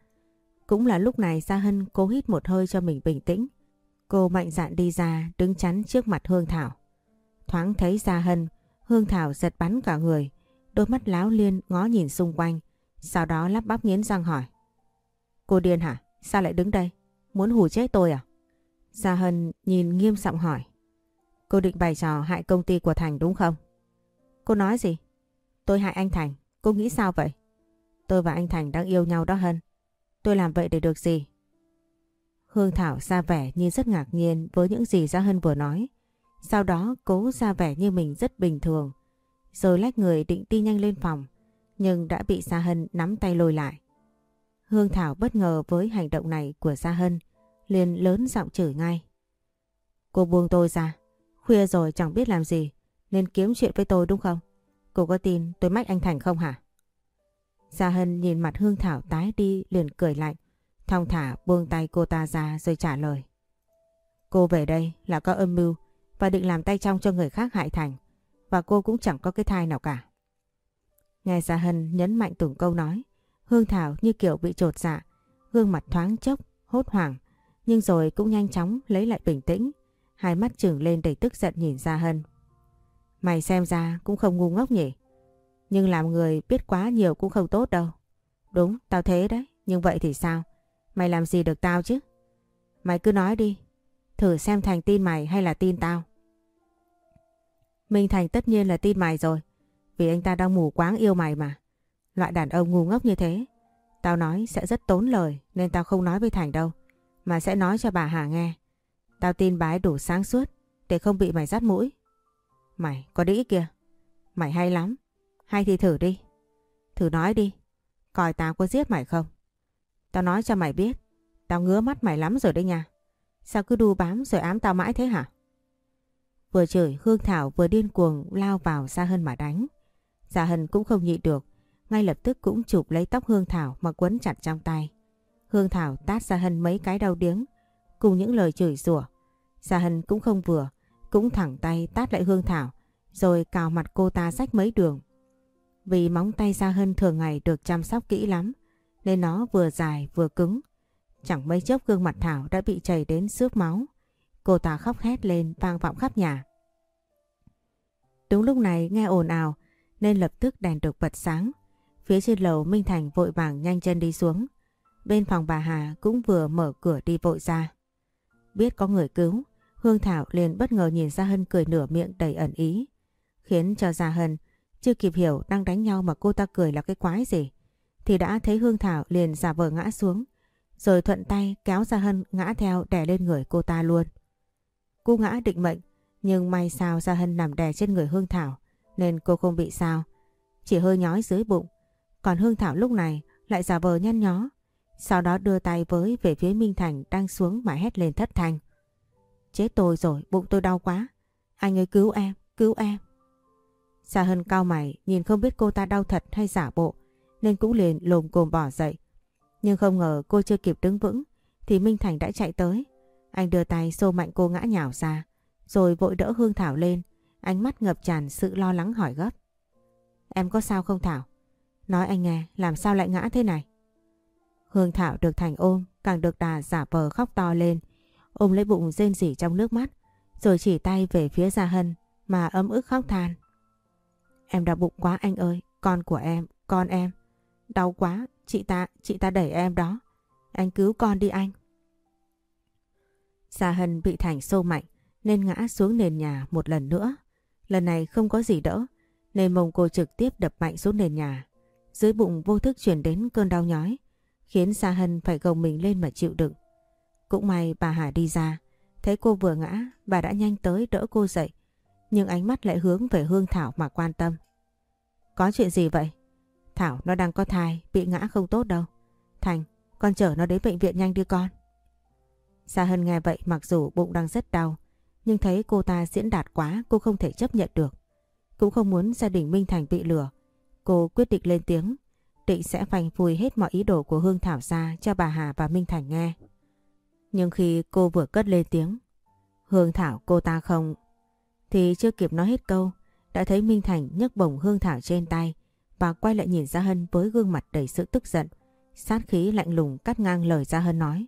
Cũng là lúc này Gia Hân cố hít một hơi cho mình bình tĩnh. Cô mạnh dạn đi ra đứng chắn trước mặt Hương Thảo. Thoáng thấy Gia Hân, Hương Thảo giật bắn cả người, đôi mắt láo liên ngó nhìn xung quanh, sau đó lắp bắp nghiến răng hỏi. Cô điên hả? Sao lại đứng đây? Muốn hù chết tôi à? Gia Hân nhìn nghiêm giọng hỏi. Cô định bày trò hại công ty của Thành đúng không? Cô nói gì? Tôi hại anh Thành, cô nghĩ sao vậy? Tôi và anh Thành đang yêu nhau đó Hân. Tôi làm vậy để được gì? Hương Thảo ra vẻ như rất ngạc nhiên với những gì Gia Hân vừa nói. Sau đó cố ra vẻ như mình rất bình thường. Rồi lách người định đi nhanh lên phòng. Nhưng đã bị Sa Hân nắm tay lôi lại. Hương Thảo bất ngờ với hành động này của Sa Hân. liền lớn giọng chửi ngay. Cô buông tôi ra. Khuya rồi chẳng biết làm gì. Nên kiếm chuyện với tôi đúng không? Cô có tin tôi mách anh Thành không hả? Gia Hân nhìn mặt Hương Thảo tái đi, liền cười lạnh. Thong thả buông tay cô ta ra rồi trả lời. Cô về đây là có âm mưu và định làm tay trong cho người khác hại Thành. Và cô cũng chẳng có cái thai nào cả. Nghe Gia Hân nhấn mạnh từng câu nói. Hương Thảo như kiểu bị trột dạ. Gương mặt thoáng chốc, hốt hoảng. Nhưng rồi cũng nhanh chóng lấy lại bình tĩnh. Hai mắt trừng lên đầy tức giận nhìn Gia Hân. Mày xem ra cũng không ngu ngốc nhỉ. Nhưng làm người biết quá nhiều cũng không tốt đâu. Đúng, tao thế đấy. Nhưng vậy thì sao? Mày làm gì được tao chứ? Mày cứ nói đi. Thử xem Thành tin mày hay là tin tao. Minh Thành tất nhiên là tin mày rồi. Vì anh ta đang mù quáng yêu mày mà. Loại đàn ông ngu ngốc như thế. Tao nói sẽ rất tốn lời nên tao không nói với Thành đâu. Mà sẽ nói cho bà Hà nghe. Tao tin bà ấy đủ sáng suốt để không bị mày dắt mũi. Mày có đĩ kìa. Mày hay lắm. Hay thì thử đi. Thử nói đi. Coi tao có giết mày không? Tao nói cho mày biết. Tao ngứa mắt mày lắm rồi đấy nha. Sao cứ đu bám rồi ám tao mãi thế hả? Vừa chửi Hương Thảo vừa điên cuồng lao vào Gia Hân mà đánh. Gia Hân cũng không nhịn được. Ngay lập tức cũng chụp lấy tóc Hương Thảo mà quấn chặt trong tay. Hương Thảo tát Gia Hân mấy cái đau điếng cùng những lời chửi rủa. Gia Hân cũng không vừa, cũng thẳng tay tát lại Hương Thảo rồi cào mặt cô ta rách mấy đường. Vì móng tay Gia Hân thường ngày được chăm sóc kỹ lắm nên nó vừa dài vừa cứng. Chẳng mấy chốc gương mặt Thảo đã bị chảy đến xước máu. Cô ta khóc hét lên vang vọng khắp nhà. Đúng lúc này nghe ồn ào nên lập tức đèn được bật sáng. Phía trên lầu Minh Thành vội vàng nhanh chân đi xuống. Bên phòng bà Hà cũng vừa mở cửa đi vội ra. Biết có người cứu, Hương Thảo liền bất ngờ nhìn Gia Hân cười nửa miệng đầy ẩn ý. Khiến cho Gia Hân chưa kịp hiểu đang đánh nhau mà cô ta cười là cái quái gì. Thì đã thấy Hương Thảo liền giả vờ ngã xuống. Rồi thuận tay kéo ra Hân ngã theo đè lên người cô ta luôn. Cô ngã định mệnh. Nhưng may sao ra Hân nằm đè trên người Hương Thảo. Nên cô không bị sao. Chỉ hơi nhói dưới bụng. Còn Hương Thảo lúc này lại giả vờ nhăn nhó. Sau đó đưa tay với về phía Minh Thành đang xuống mà hét lên thất thanh. Chết tôi rồi, bụng tôi đau quá. Anh ơi cứu em, cứu em. Sa Hân cao mày nhìn không biết cô ta đau thật hay giả bộ nên cũng liền lồm cồm bỏ dậy. Nhưng không ngờ cô chưa kịp đứng vững thì Minh Thành đã chạy tới. Anh đưa tay xô mạnh cô ngã nhào ra rồi vội đỡ Hương Thảo lên ánh mắt ngập tràn sự lo lắng hỏi gấp. Em có sao không Thảo? Nói anh nghe làm sao lại ngã thế này? Hương Thảo được Thành ôm càng được đà giả vờ khóc to lên ôm lấy bụng rên rỉ trong nước mắt rồi chỉ tay về phía Gia Hân mà ấm ức khóc than. Em đau bụng quá anh ơi, con của em, con em. Đau quá, chị ta, chị ta đẩy em đó. Anh cứu con đi anh. Gia Hân bị Thành sâu mạnh nên ngã xuống nền nhà một lần nữa. Lần này không có gì đỡ nên mông cô trực tiếp đập mạnh xuống nền nhà. Dưới bụng vô thức chuyển đến cơn đau nhói khiến Gia Hân phải gồng mình lên mà chịu đựng. Cũng may bà Hà đi ra, thấy cô vừa ngã, bà đã nhanh tới đỡ cô dậy, nhưng ánh mắt lại hướng về Hương Thảo mà quan tâm. Có chuyện gì vậy? Thảo nó đang có thai, bị ngã không tốt đâu. Thành, con chở nó đến bệnh viện nhanh đi con. Sa Hân nghe vậy mặc dù bụng đang rất đau, nhưng thấy cô ta diễn đạt quá cô không thể chấp nhận được. Cũng không muốn gia đình Minh Thành bị lừa. Cô quyết định lên tiếng, định sẽ phanh phui hết mọi ý đồ của Hương Thảo ra cho bà Hà và Minh Thành nghe. Nhưng khi cô vừa cất lên tiếng, Hương Thảo cô ta không... Thì chưa kịp nói hết câu, đã thấy Minh Thành nhấc bổng Hương Thảo trên tay bà quay lại nhìn Gia Hân với gương mặt đầy sự tức giận. Sát khí lạnh lùng cắt ngang lời Gia Hân nói.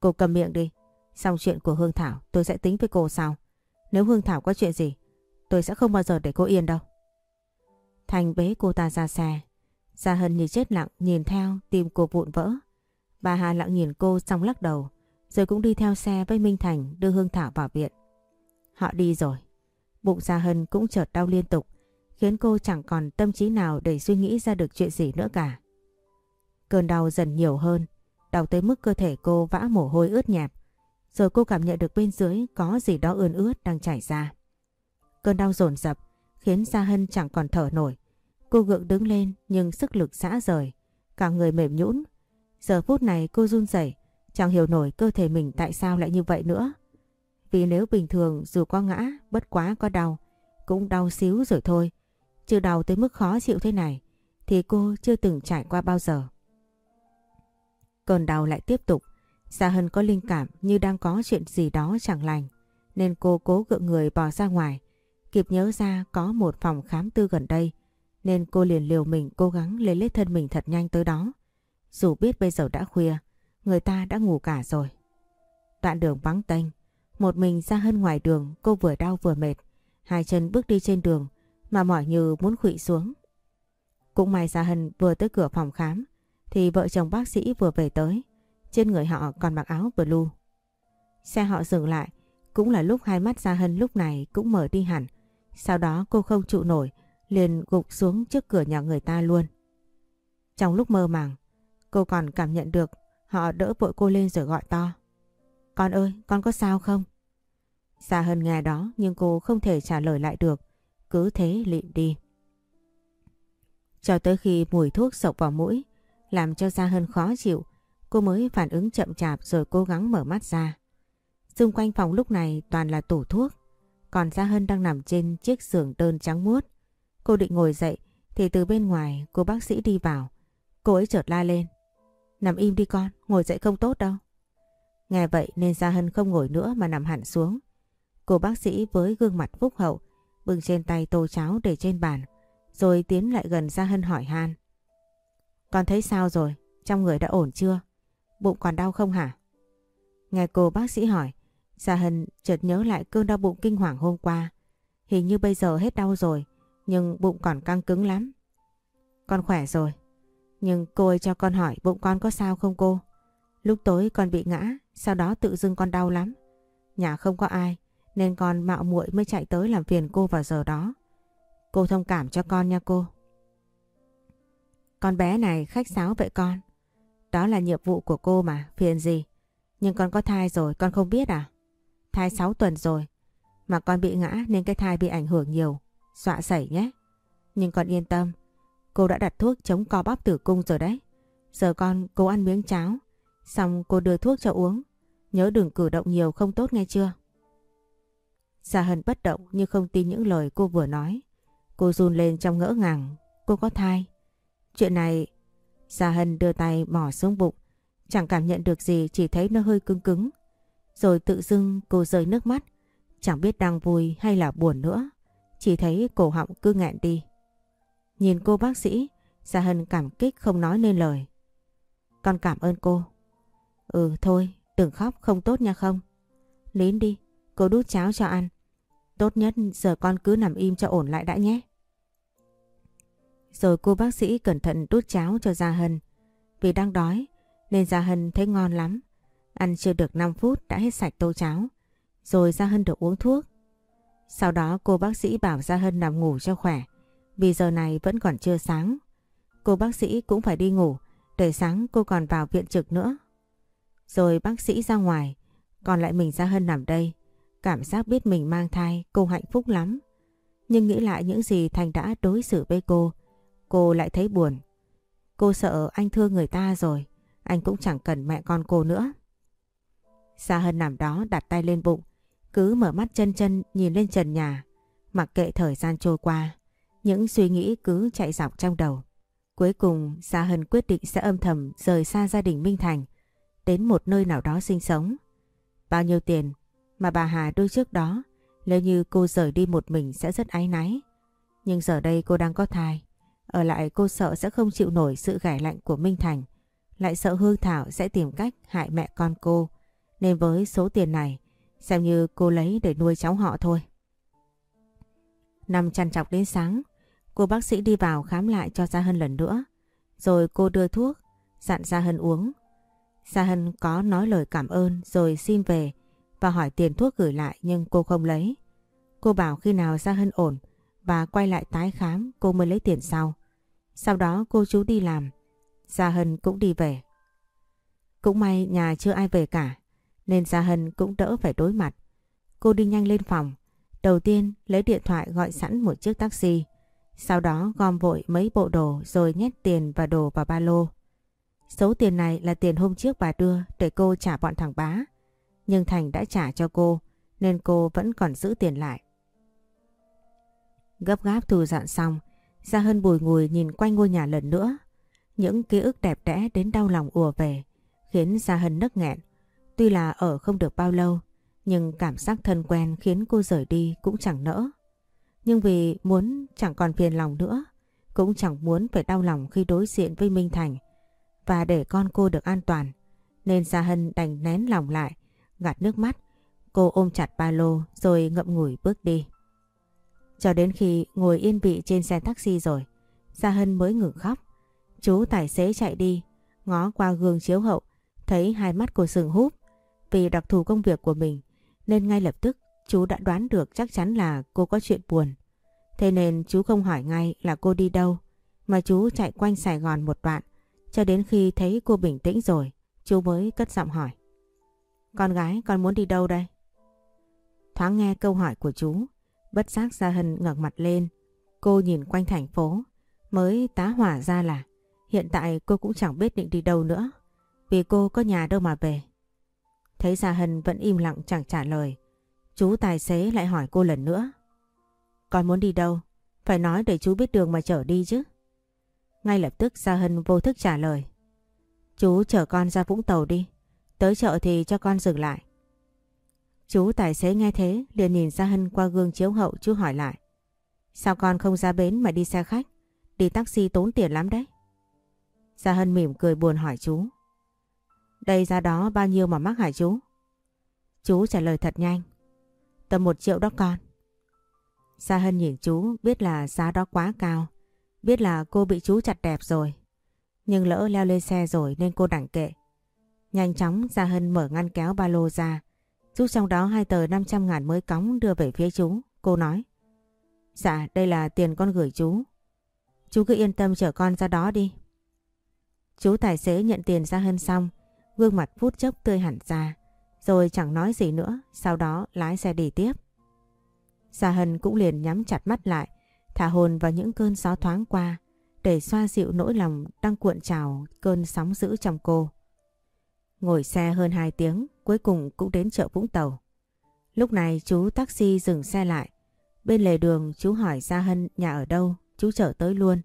Cô cầm miệng đi, xong chuyện của Hương Thảo tôi sẽ tính với cô sau. Nếu Hương Thảo có chuyện gì, tôi sẽ không bao giờ để cô yên đâu. Thành bế cô ta ra xe. Gia Hân như chết lặng nhìn theo tim cô vụn vỡ. Bà Hà lặng nhìn cô xong lắc đầu rồi cũng đi theo xe với Minh Thành đưa Hương Thảo vào viện. Họ đi rồi. Bụng Gia Hân cũng chợt đau liên tục khiến cô chẳng còn tâm trí nào để suy nghĩ ra được chuyện gì nữa cả. Cơn đau dần nhiều hơn, đau tới mức cơ thể cô vã mồ hôi ướt nhẹp. Rồi cô cảm nhận được bên dưới có gì đó ươn ướt đang chảy ra. Cơn đau dồn dập khiến Gia Hân chẳng còn thở nổi. Cô gượng đứng lên nhưng sức lực xã rời, cả người mềm nhũn. Giờ phút này cô run rẩy, chẳng hiểu nổi cơ thể mình tại sao lại như vậy nữa. Vì nếu bình thường dù có ngã, bất quá có đau, cũng đau xíu rồi thôi. Chứ đau tới mức khó chịu thế này thì cô chưa từng trải qua bao giờ. Cơn đau lại tiếp tục, Gia Hân có linh cảm như đang có chuyện gì đó chẳng lành, nên cô cố gượng người bỏ ra ngoài, kịp nhớ ra có một phòng khám tư gần đây, nên cô liền liều mình cố gắng lấy lết thân mình thật nhanh tới đó. Dù biết bây giờ đã khuya, người ta đã ngủ cả rồi. Đoạn đường vắng tênh, một mình Gia Hân ngoài đường cô vừa đau vừa mệt, hai chân bước đi trên đường mà mỏi như muốn khụy xuống. Cũng may Gia Hân vừa tới cửa phòng khám, thì vợ chồng bác sĩ vừa về tới. Trên người họ còn mặc áo blue. Xe họ dừng lại, cũng là lúc hai mắt Gia Hân lúc này cũng mở đi hẳn. Sau đó cô không trụ nổi, liền gục xuống trước cửa nhà người ta luôn. Trong lúc mơ màng, cô còn cảm nhận được họ đỡ vội cô lên rồi gọi to. Con ơi, con có sao không? Gia Hân nghe đó nhưng cô không thể trả lời lại được, cứ thế lịm đi. Cho tới khi mùi thuốc sộc vào mũi, làm cho Gia Hân khó chịu, cô mới phản ứng chậm chạp rồi cố gắng mở mắt ra. Xung quanh phòng lúc này toàn là tủ thuốc, còn Gia Hân đang nằm trên chiếc giường đơn trắng muốt. Cô định ngồi dậy thì từ bên ngoài cô bác sĩ đi vào. Cô ấy chợt la lên. Nằm im đi con, ngồi dậy không tốt đâu. Nghe vậy nên Gia Hân không ngồi nữa mà nằm hẳn xuống. Cô bác sĩ với gương mặt phúc hậu bưng trên tay tô cháo để trên bàn rồi tiến lại gần Gia Hân hỏi han. Con thấy sao rồi? Trong người đã ổn chưa? Bụng còn đau không hả? Nghe cô bác sĩ hỏi, Gia Hân chợt nhớ lại cơn đau bụng kinh hoàng hôm qua. Hình như bây giờ hết đau rồi, nhưng bụng còn căng cứng lắm. Con khỏe rồi, nhưng cô ấy cho con hỏi bụng con có sao không cô? Lúc tối con bị ngã, sau đó tự dưng con đau lắm. Nhà không có ai, nên con mạo muội mới chạy tới làm phiền cô vào giờ đó. Cô thông cảm cho con nha cô. Con bé này khách sáo vậy con. Đó là nhiệm vụ của cô mà, phiền gì. Nhưng con có thai rồi, con không biết à? Thai 6 tuần rồi. Mà con bị ngã nên cái thai bị ảnh hưởng nhiều. Dọa sẩy nhé. Nhưng con yên tâm. Cô đã đặt thuốc chống co bóp tử cung rồi đấy. Giờ con cố ăn miếng cháo. Xong cô đưa thuốc cho uống. Nhớ đừng cử động nhiều không tốt nghe chưa? Gia Hân bất động như không tin những lời cô vừa nói. Cô run lên trong ngỡ ngàng. Cô có thai. Chuyện này... Gia Hân đưa tay mỏ xuống bụng. Chẳng cảm nhận được gì chỉ thấy nó hơi cứng cứng. Rồi tự dưng cô rơi nước mắt. Chẳng biết đang vui hay là buồn nữa. Chỉ thấy cổ họng cứ nghẹn đi. Nhìn cô bác sĩ, Gia Hân cảm kích không nói nên lời. Con cảm ơn cô. Ừ thôi, đừng khóc không tốt nha không. Lín đi, cô đút cháo cho ăn. Tốt nhất giờ con cứ nằm im cho ổn lại đã nhé. Rồi cô bác sĩ cẩn thận đút cháo cho Gia Hân. Vì đang đói, nên Gia Hân thấy ngon lắm. Ăn chưa được 5 phút đã hết sạch tô cháo. Rồi Gia Hân được uống thuốc. Sau đó cô bác sĩ bảo Gia Hân nằm ngủ cho khỏe. Vì giờ này vẫn còn chưa sáng. Cô bác sĩ cũng phải đi ngủ. Để sáng cô còn vào viện trực nữa. Rồi bác sĩ ra ngoài. Còn lại mình Gia Hân nằm đây. Cảm giác biết mình mang thai, cô hạnh phúc lắm. Nhưng nghĩ lại những gì Thành đã đối xử với cô Cô lại thấy buồn. Cô sợ anh thương người ta rồi. Anh cũng chẳng cần mẹ con cô nữa. Sa Hân nằm đó đặt tay lên bụng. Cứ mở mắt chân chân nhìn lên trần nhà. Mặc kệ thời gian trôi qua. Những suy nghĩ cứ chạy dọc trong đầu. Cuối cùng, Sa Hân quyết định sẽ âm thầm rời xa gia đình Minh Thành. đến một nơi nào đó sinh sống. Bao nhiêu tiền mà bà Hà đưa trước đó nếu như cô rời đi một mình sẽ rất áy náy. Nhưng giờ đây cô đang có thai. Ở lại cô sợ sẽ không chịu nổi sự ghẻ lạnh của Minh Thành. Lại sợ Hương Thảo sẽ tìm cách hại mẹ con cô. Nên với số tiền này xem như cô lấy để nuôi cháu họ thôi. Nằm chăn chọc đến sáng, cô bác sĩ đi vào khám lại cho Gia Hân lần nữa. Rồi cô đưa thuốc, dặn Gia Hân uống. Gia Hân có nói lời cảm ơn rồi xin về và hỏi tiền thuốc gửi lại nhưng cô không lấy. Cô bảo khi nào Gia Hân ổn và quay lại tái khám cô mới lấy tiền sau. Sau đó cô chú đi làm, Gia Hân cũng đi về. Cũng may nhà chưa ai về cả nên Gia Hân cũng đỡ phải đối mặt. Cô đi nhanh lên phòng, đầu tiên lấy điện thoại gọi sẵn một chiếc taxi, sau đó gom vội mấy bộ đồ rồi nhét tiền và đồ vào ba lô. Số tiền này là tiền hôm trước bà đưa để cô trả bọn thằng bá. Nhưng Thành đã trả cho cô nên cô vẫn còn giữ tiền lại. Gấp gáp thu dọn xong, Gia Hân bùi ngùi nhìn quanh ngôi nhà lần nữa. Những ký ức đẹp đẽ đến đau lòng ùa về, khiến Gia Hân nức nghẹn. Tuy là ở không được bao lâu, nhưng cảm giác thân quen khiến cô rời đi cũng chẳng nỡ. Nhưng vì muốn chẳng còn phiền lòng nữa, cũng chẳng muốn phải đau lòng khi đối diện với Minh Thành và để con cô được an toàn, nên Gia Hân đành nén lòng lại, gạt nước mắt. Cô ôm chặt ba lô rồi ngậm ngùi bước đi. Cho đến khi ngồi yên vị trên xe taxi rồi, Gia Hân mới ngừng khóc. Chú tài xế chạy đi, ngó qua gương chiếu hậu, thấy hai mắt cô sừng húp. Vì đặc thù công việc của mình, nên ngay lập tức chú đã đoán được chắc chắn là cô có chuyện buồn. Thế nên chú không hỏi ngay là cô đi đâu, mà chú chạy quanh Sài Gòn một đoạn, cho đến khi thấy cô bình tĩnh rồi, chú mới cất giọng hỏi. Con gái con muốn đi đâu đây? Thoáng nghe câu hỏi của chú, bất giác Gia Hân ngẩng mặt lên. Cô nhìn quanh thành phố, mới tá hỏa ra là hiện tại cô cũng chẳng biết định đi đâu nữa, vì cô có nhà đâu mà về. Thấy Gia Hân vẫn im lặng chẳng trả lời, chú tài xế lại hỏi cô lần nữa. Con muốn đi đâu? Phải nói để chú biết đường mà chở đi chứ. Ngay lập tức Gia Hân vô thức trả lời. Chú chở con ra Vũng Tàu đi. Tới chợ thì cho con dừng lại. Chú tài xế nghe thế, liền nhìn Gia Hân qua gương chiếu hậu, chú hỏi lại. Sao con không ra bến mà đi xe khách? Đi taxi tốn tiền lắm đấy. Gia Hân mỉm cười buồn hỏi chú. Đây ra đó bao nhiêu mà mắc hả chú? Chú trả lời thật nhanh. Tầm một triệu đó con. Gia Hân nhìn chú, biết là giá đó quá cao. Biết là cô bị chú chặt đẹp rồi. Nhưng lỡ leo lên xe rồi nên cô đẳng kệ. Nhanh chóng Gia Hân mở ngăn kéo ba lô ra. Rút trong đó hai tờ 500 ngàn mới cóng đưa về phía chú. Cô nói. Dạ đây là tiền con gửi chú. Chú cứ yên tâm chở con ra đó đi. Chú tài xế nhận tiền Gia Hân xong. Gương mặt phút chốc tươi hẳn ra. Rồi chẳng nói gì nữa. Sau đó lái xe đi tiếp. Gia Hân cũng liền nhắm chặt mắt lại. Thả hồn vào những cơn gió thoáng qua. Để xoa dịu nỗi lòng đang cuộn trào cơn sóng dữ trong cô. Ngồi xe hơn 2 tiếng, cuối cùng cũng đến chợ Vũng Tàu. Lúc này chú taxi dừng xe lại. Bên lề đường chú hỏi Gia Hân nhà ở đâu, chú chở tới luôn.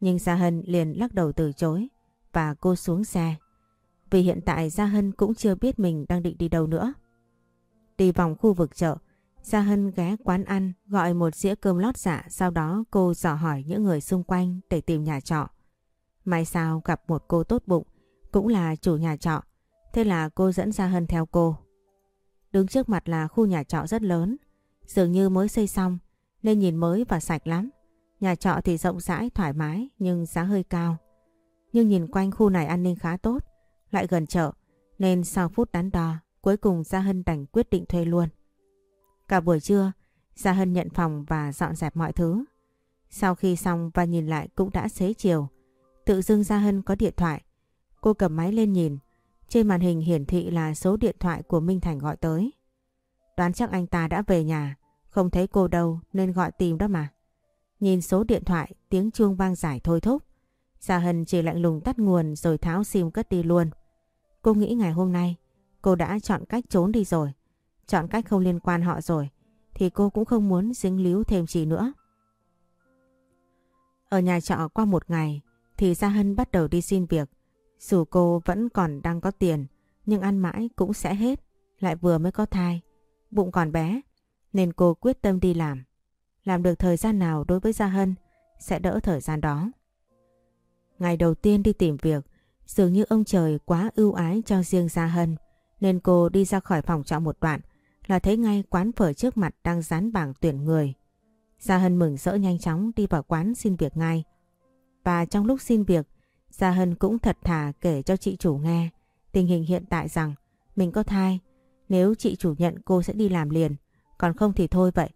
Nhưng Gia Hân liền lắc đầu từ chối và cô xuống xe. Vì hiện tại Gia Hân cũng chưa biết mình đang định đi đâu nữa. Đi vòng khu vực chợ, Gia Hân ghé quán ăn gọi một dĩa cơm lót dạ sau đó cô dò hỏi những người xung quanh để tìm nhà trọ. May sao gặp một cô tốt bụng, cũng là chủ nhà trọ. Thế là cô dẫn Gia Hân theo cô. Đứng trước mặt là khu nhà trọ rất lớn, dường như mới xây xong nên nhìn mới và sạch lắm. Nhà trọ thì rộng rãi, thoải mái nhưng giá hơi cao. Nhưng nhìn quanh khu này an ninh khá tốt, lại gần chợ nên sau phút đắn đo cuối cùng Gia Hân đành quyết định thuê luôn. Cả buổi trưa, Gia Hân nhận phòng và dọn dẹp mọi thứ. Sau khi xong và nhìn lại cũng đã xế chiều. Tự dưng Gia Hân có điện thoại. Cô cầm máy lên nhìn. Trên màn hình hiển thị là số điện thoại của Minh Thành gọi tới. Đoán chắc anh ta đã về nhà, không thấy cô đâu nên gọi tìm đó mà. Nhìn số điện thoại, tiếng chuông vang giải thôi thúc. Gia Hân chỉ lạnh lùng tắt nguồn rồi tháo sim cất đi luôn. Cô nghĩ ngày hôm nay cô đã chọn cách trốn đi rồi. Chọn cách không liên quan họ rồi thì cô cũng không muốn dính líu thêm gì nữa. Ở nhà trọ qua một ngày thì Gia Hân bắt đầu đi xin việc. Dù cô vẫn còn đang có tiền nhưng ăn mãi cũng sẽ hết, lại vừa mới có thai, bụng còn bé, nên cô quyết tâm đi làm. Làm được thời gian nào đối với Gia Hân sẽ đỡ thời gian đó. Ngày đầu tiên đi tìm việc, dường như ông trời quá ưu ái cho riêng Gia Hân, nên cô đi ra khỏi phòng trọ một đoạn là thấy ngay quán phở trước mặt đang dán bảng tuyển người. Gia Hân mừng rỡ nhanh chóng đi vào quán xin việc ngay. Và trong lúc xin việc, Gia Hân cũng thật thà kể cho chị chủ nghe tình hình hiện tại rằng mình có thai. Nếu chị chủ nhận cô sẽ đi làm liền, còn không thì thôi vậy.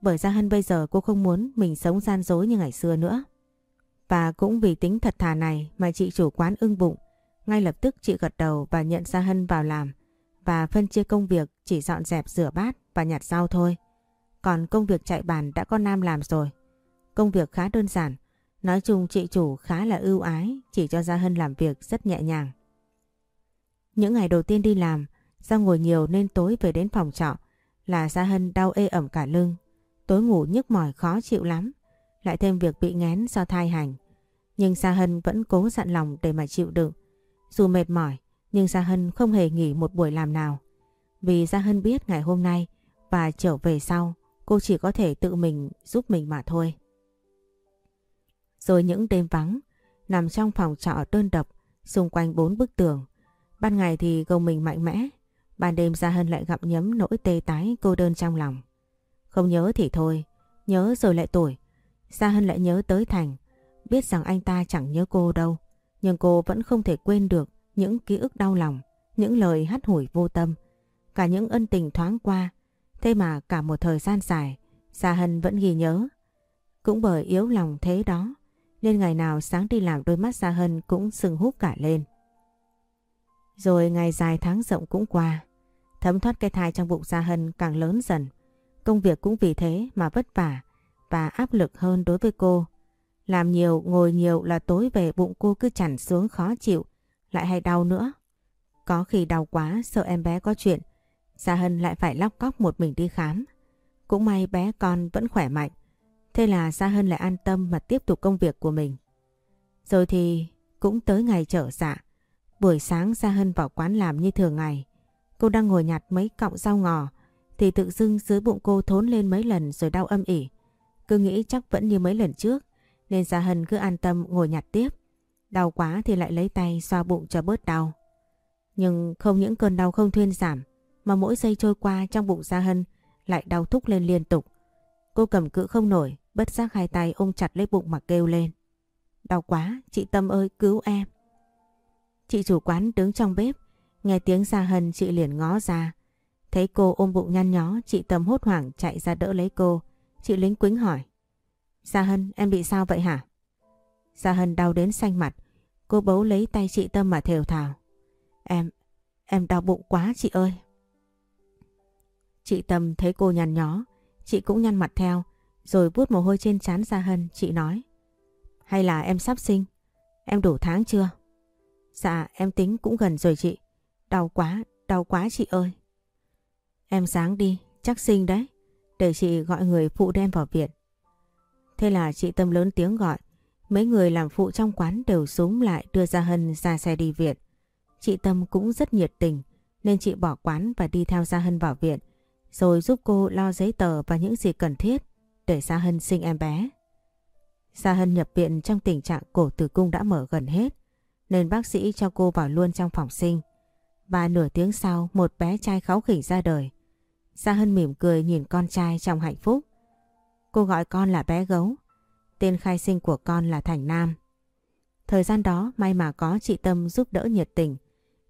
Bởi Gia Hân bây giờ cô không muốn mình sống gian dối như ngày xưa nữa. Và cũng vì tính thật thà này mà chị chủ quán ưng bụng. Ngay lập tức chị gật đầu và nhận Gia Hân vào làm và phân chia công việc chỉ dọn dẹp rửa bát và nhặt rau thôi. Còn công việc chạy bàn đã có Nam làm rồi. Công việc khá đơn giản. Nói chung chị chủ khá là ưu ái, chỉ cho Gia Hân làm việc rất nhẹ nhàng. Những ngày đầu tiên đi làm, do ngồi nhiều nên tối về đến phòng trọ là Gia Hân đau ê ẩm cả lưng. Tối ngủ nhức mỏi khó chịu lắm, lại thêm việc bị ngén do thai hành. Nhưng Gia Hân vẫn cố dặn lòng để mà chịu đựng. Dù mệt mỏi, nhưng Gia Hân không hề nghỉ một buổi làm nào. Vì Gia Hân biết ngày hôm nay và trở về sau cô chỉ có thể tự mình giúp mình mà thôi. Rồi những đêm vắng, nằm trong phòng trọ đơn độc, xung quanh bốn bức tường. Ban ngày thì gồng mình mạnh mẽ, ban đêm Gia Hân lại gặp nhấm nỗi tê tái cô đơn trong lòng. Không nhớ thì thôi, nhớ rồi lại tuổi. Gia Hân lại nhớ tới Thành, biết rằng anh ta chẳng nhớ cô đâu, nhưng cô vẫn không thể quên được những ký ức đau lòng, những lời hắt hủi vô tâm, cả những ân tình thoáng qua. Thế mà cả một thời gian dài, Gia Hân vẫn ghi nhớ. Cũng bởi yếu lòng thế đó, nên ngày nào sáng đi làm đôi mắt Gia Hân cũng sưng húp cả lên. Rồi ngày dài tháng rộng cũng qua, thấm thoát cái thai trong bụng Gia Hân càng lớn dần. Công việc cũng vì thế mà vất vả và áp lực hơn đối với cô. Làm nhiều, ngồi nhiều là tối về bụng cô cứ chằn xuống khó chịu, lại hay đau nữa. Có khi đau quá sợ em bé có chuyện, Gia Hân lại phải lóc cóc một mình đi khám. Cũng may bé con vẫn khỏe mạnh, thế là Gia Hân lại an tâm mà tiếp tục công việc của mình. Rồi thì cũng tới ngày trở dạ. Buổi sáng Gia Hân vào quán làm như thường ngày. Cô đang ngồi nhặt mấy cọng rau ngò thì tự dưng dưới bụng cô thốn lên mấy lần rồi đau âm ỉ. Cứ nghĩ chắc vẫn như mấy lần trước nên Gia Hân cứ an tâm ngồi nhặt tiếp. Đau quá thì lại lấy tay xoa bụng cho bớt đau. Nhưng không những cơn đau không thuyên giảm mà mỗi giây trôi qua trong bụng Gia Hân lại đau thúc lên liên tục. Cô cầm cự không nổi, bất giác hai tay ôm chặt lấy bụng mà kêu lên. Đau quá, chị Tâm ơi cứu em. Chị chủ quán đứng trong bếp, nghe tiếng Gia Hân chị liền ngó ra. Thấy cô ôm bụng nhăn nhó, chị Tâm hốt hoảng chạy ra đỡ lấy cô. Chị lính quính hỏi. Gia Hân, em bị sao vậy hả? Gia Hân đau đến xanh mặt, cô bấu lấy tay chị Tâm mà thều thào. Em, em đau bụng quá chị ơi. Chị Tâm thấy cô nhăn nhó, chị cũng nhăn mặt theo, rồi bút mồ hôi trên trán Gia Hân, chị nói. Hay là em sắp sinh? Em đủ tháng chưa? Dạ em tính cũng gần rồi chị. Đau quá, đau quá chị ơi. Em sáng đi, chắc sinh đấy. Để chị gọi người phụ đem vào viện. Thế là chị Tâm lớn tiếng gọi. Mấy người làm phụ trong quán đều súng lại đưa Gia Hân ra xe đi viện. Chị Tâm cũng rất nhiệt tình nên chị bỏ quán và đi theo Gia Hân vào viện rồi giúp cô lo giấy tờ và những gì cần thiết để Gia Hân sinh em bé. Gia Hân nhập viện trong tình trạng cổ tử cung đã mở gần hết, nên bác sĩ cho cô vào luôn trong phòng sinh. Và nửa tiếng sau, một bé trai kháu khỉnh ra đời. Gia Hân mỉm cười nhìn con trai trong hạnh phúc. Cô gọi con là bé gấu. Tên khai sinh của con là Thành Nam. Thời gian đó, may mà có chị Tâm giúp đỡ nhiệt tình,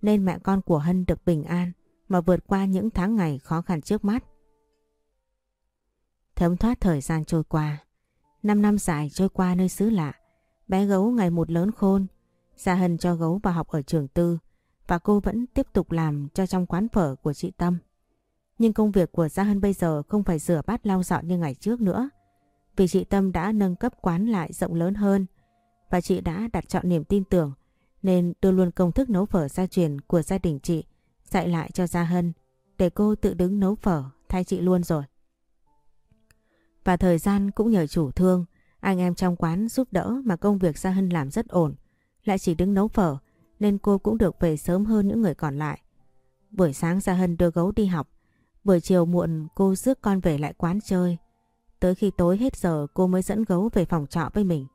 nên mẹ con của Hân được bình an mà vượt qua những tháng ngày khó khăn trước mắt. Thấm thoát thời gian trôi qua, năm năm dài trôi qua nơi xứ lạ, bé gấu ngày một lớn khôn, Gia Hân cho gấu vào học ở trường tư và cô vẫn tiếp tục làm cho trong quán phở của chị Tâm. Nhưng công việc của Gia Hân bây giờ không phải rửa bát lau dọn như ngày trước nữa. Vì chị Tâm đã nâng cấp quán lại rộng lớn hơn và chị đã đặt chọn niềm tin tưởng nên đưa luôn công thức nấu phở gia truyền của gia đình chị dạy lại cho Gia Hân để cô tự đứng nấu phở thay chị luôn rồi. Và thời gian cũng nhờ chủ thương, anh em trong quán giúp đỡ mà công việc Gia Hân làm rất ổn. Lại chỉ đứng nấu phở nên cô cũng được về sớm hơn những người còn lại. Buổi sáng Gia Hân đưa gấu đi học. Buổi chiều muộn cô rước con về lại quán chơi. Tới khi tối hết giờ cô mới dẫn gấu về phòng trọ với mình.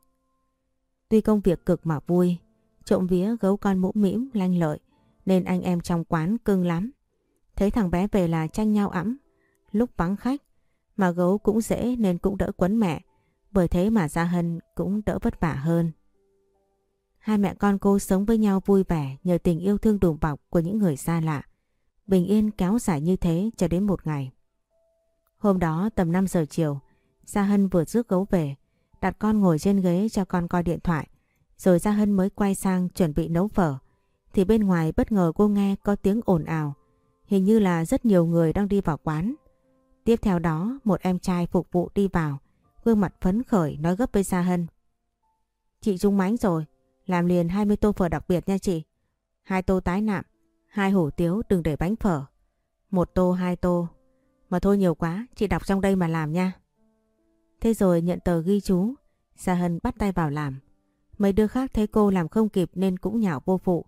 Tuy công việc cực mà vui, trộm vía gấu con mũ mĩm lanh lợi nên anh em trong quán cưng lắm. Thấy thằng bé về là tranh nhau ẵm, lúc vắng khách mà gấu cũng dễ nên cũng đỡ quấn mẹ, bởi thế mà Gia Hân cũng đỡ vất vả hơn. Hai mẹ con cô sống với nhau vui vẻ nhờ tình yêu thương đùm bọc của những người xa lạ. Bình yên kéo dài như thế cho đến một ngày. Hôm đó tầm 5 giờ chiều, Gia Hân vừa rước gấu về, đặt con ngồi trên ghế cho con coi điện thoại. Rồi Gia Hân mới quay sang chuẩn bị nấu phở. Thì bên ngoài bất ngờ cô nghe có tiếng ồn ào. Hình như là rất nhiều người đang đi vào quán. Tiếp theo đó một em trai phục vụ đi vào. Gương mặt phấn khởi nói gấp với Gia Hân. Chị Trung Mánh rồi. Làm liền 20 tô phở đặc biệt nha chị. Hai tô tái nạm. Hai hủ tiếu đừng để bánh phở. Một tô hai tô. Mà thôi nhiều quá. Chị đọc trong đây mà làm nha. Thế rồi nhận tờ ghi chú. Gia Hân bắt tay vào làm. Mấy đứa khác thấy cô làm không kịp nên cũng nhảo vô phụ.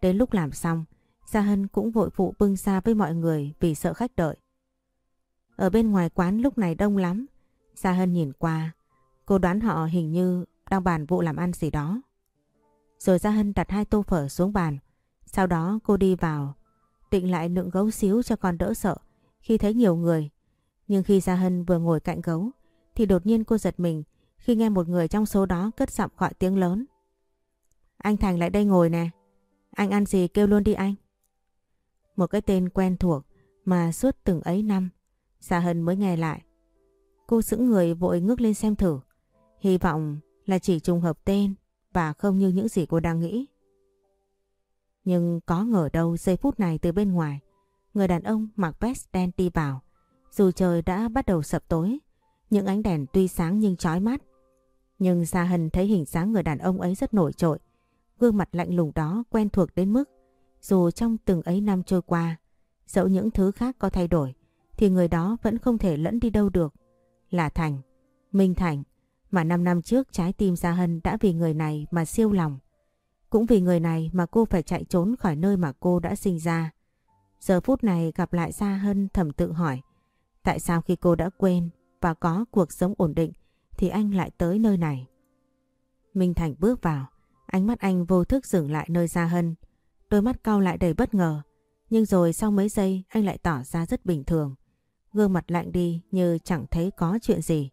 Đến lúc làm xong, Gia Hân cũng vội phụ bưng ra với mọi người vì sợ khách đợi. Ở bên ngoài quán lúc này đông lắm. Gia Hân nhìn qua, cô đoán họ hình như đang bàn vụ làm ăn gì đó. Rồi Gia Hân đặt hai tô phở xuống bàn. Sau đó cô đi vào, định lại nựng gấu xíu cho con đỡ sợ khi thấy nhiều người. Nhưng khi Gia Hân vừa ngồi cạnh gấu, thì đột nhiên cô giật mình khi nghe một người trong số đó cất giọng gọi tiếng lớn. Anh Thành lại đây ngồi nè. Anh ăn gì kêu luôn đi anh. Một cái tên quen thuộc mà suốt từng ấy năm, Gia Hân mới nghe lại. Cô sững người vội ngước lên xem thử. Hy vọng là chỉ trùng hợp tên và không như những gì cô đang nghĩ. Nhưng có ngờ đâu giây phút này từ bên ngoài, người đàn ông mặc vest đen đi vào. Dù trời đã bắt đầu sập tối, những ánh đèn tuy sáng nhưng chói mắt. Nhưng Gia Hân thấy hình dáng người đàn ông ấy rất nổi trội. Gương mặt lạnh lùng đó quen thuộc đến mức dù trong từng ấy năm trôi qua, dẫu những thứ khác có thay đổi, thì người đó vẫn không thể lẫn đi đâu được. Là Thành, Minh Thành, mà 5 năm trước trái tim Gia Hân đã vì người này mà siêu lòng. Cũng vì người này mà cô phải chạy trốn khỏi nơi mà cô đã sinh ra. Giờ phút này gặp lại Gia Hân thầm tự hỏi, tại sao khi cô đã quên và có cuộc sống ổn định thì anh lại tới nơi này. Minh Thành bước vào, ánh mắt anh vô thức dừng lại nơi Gia Hân. Đôi mắt cau lại đầy bất ngờ, nhưng rồi sau mấy giây anh lại tỏ ra rất bình thường. Gương mặt lạnh đi như chẳng thấy có chuyện gì.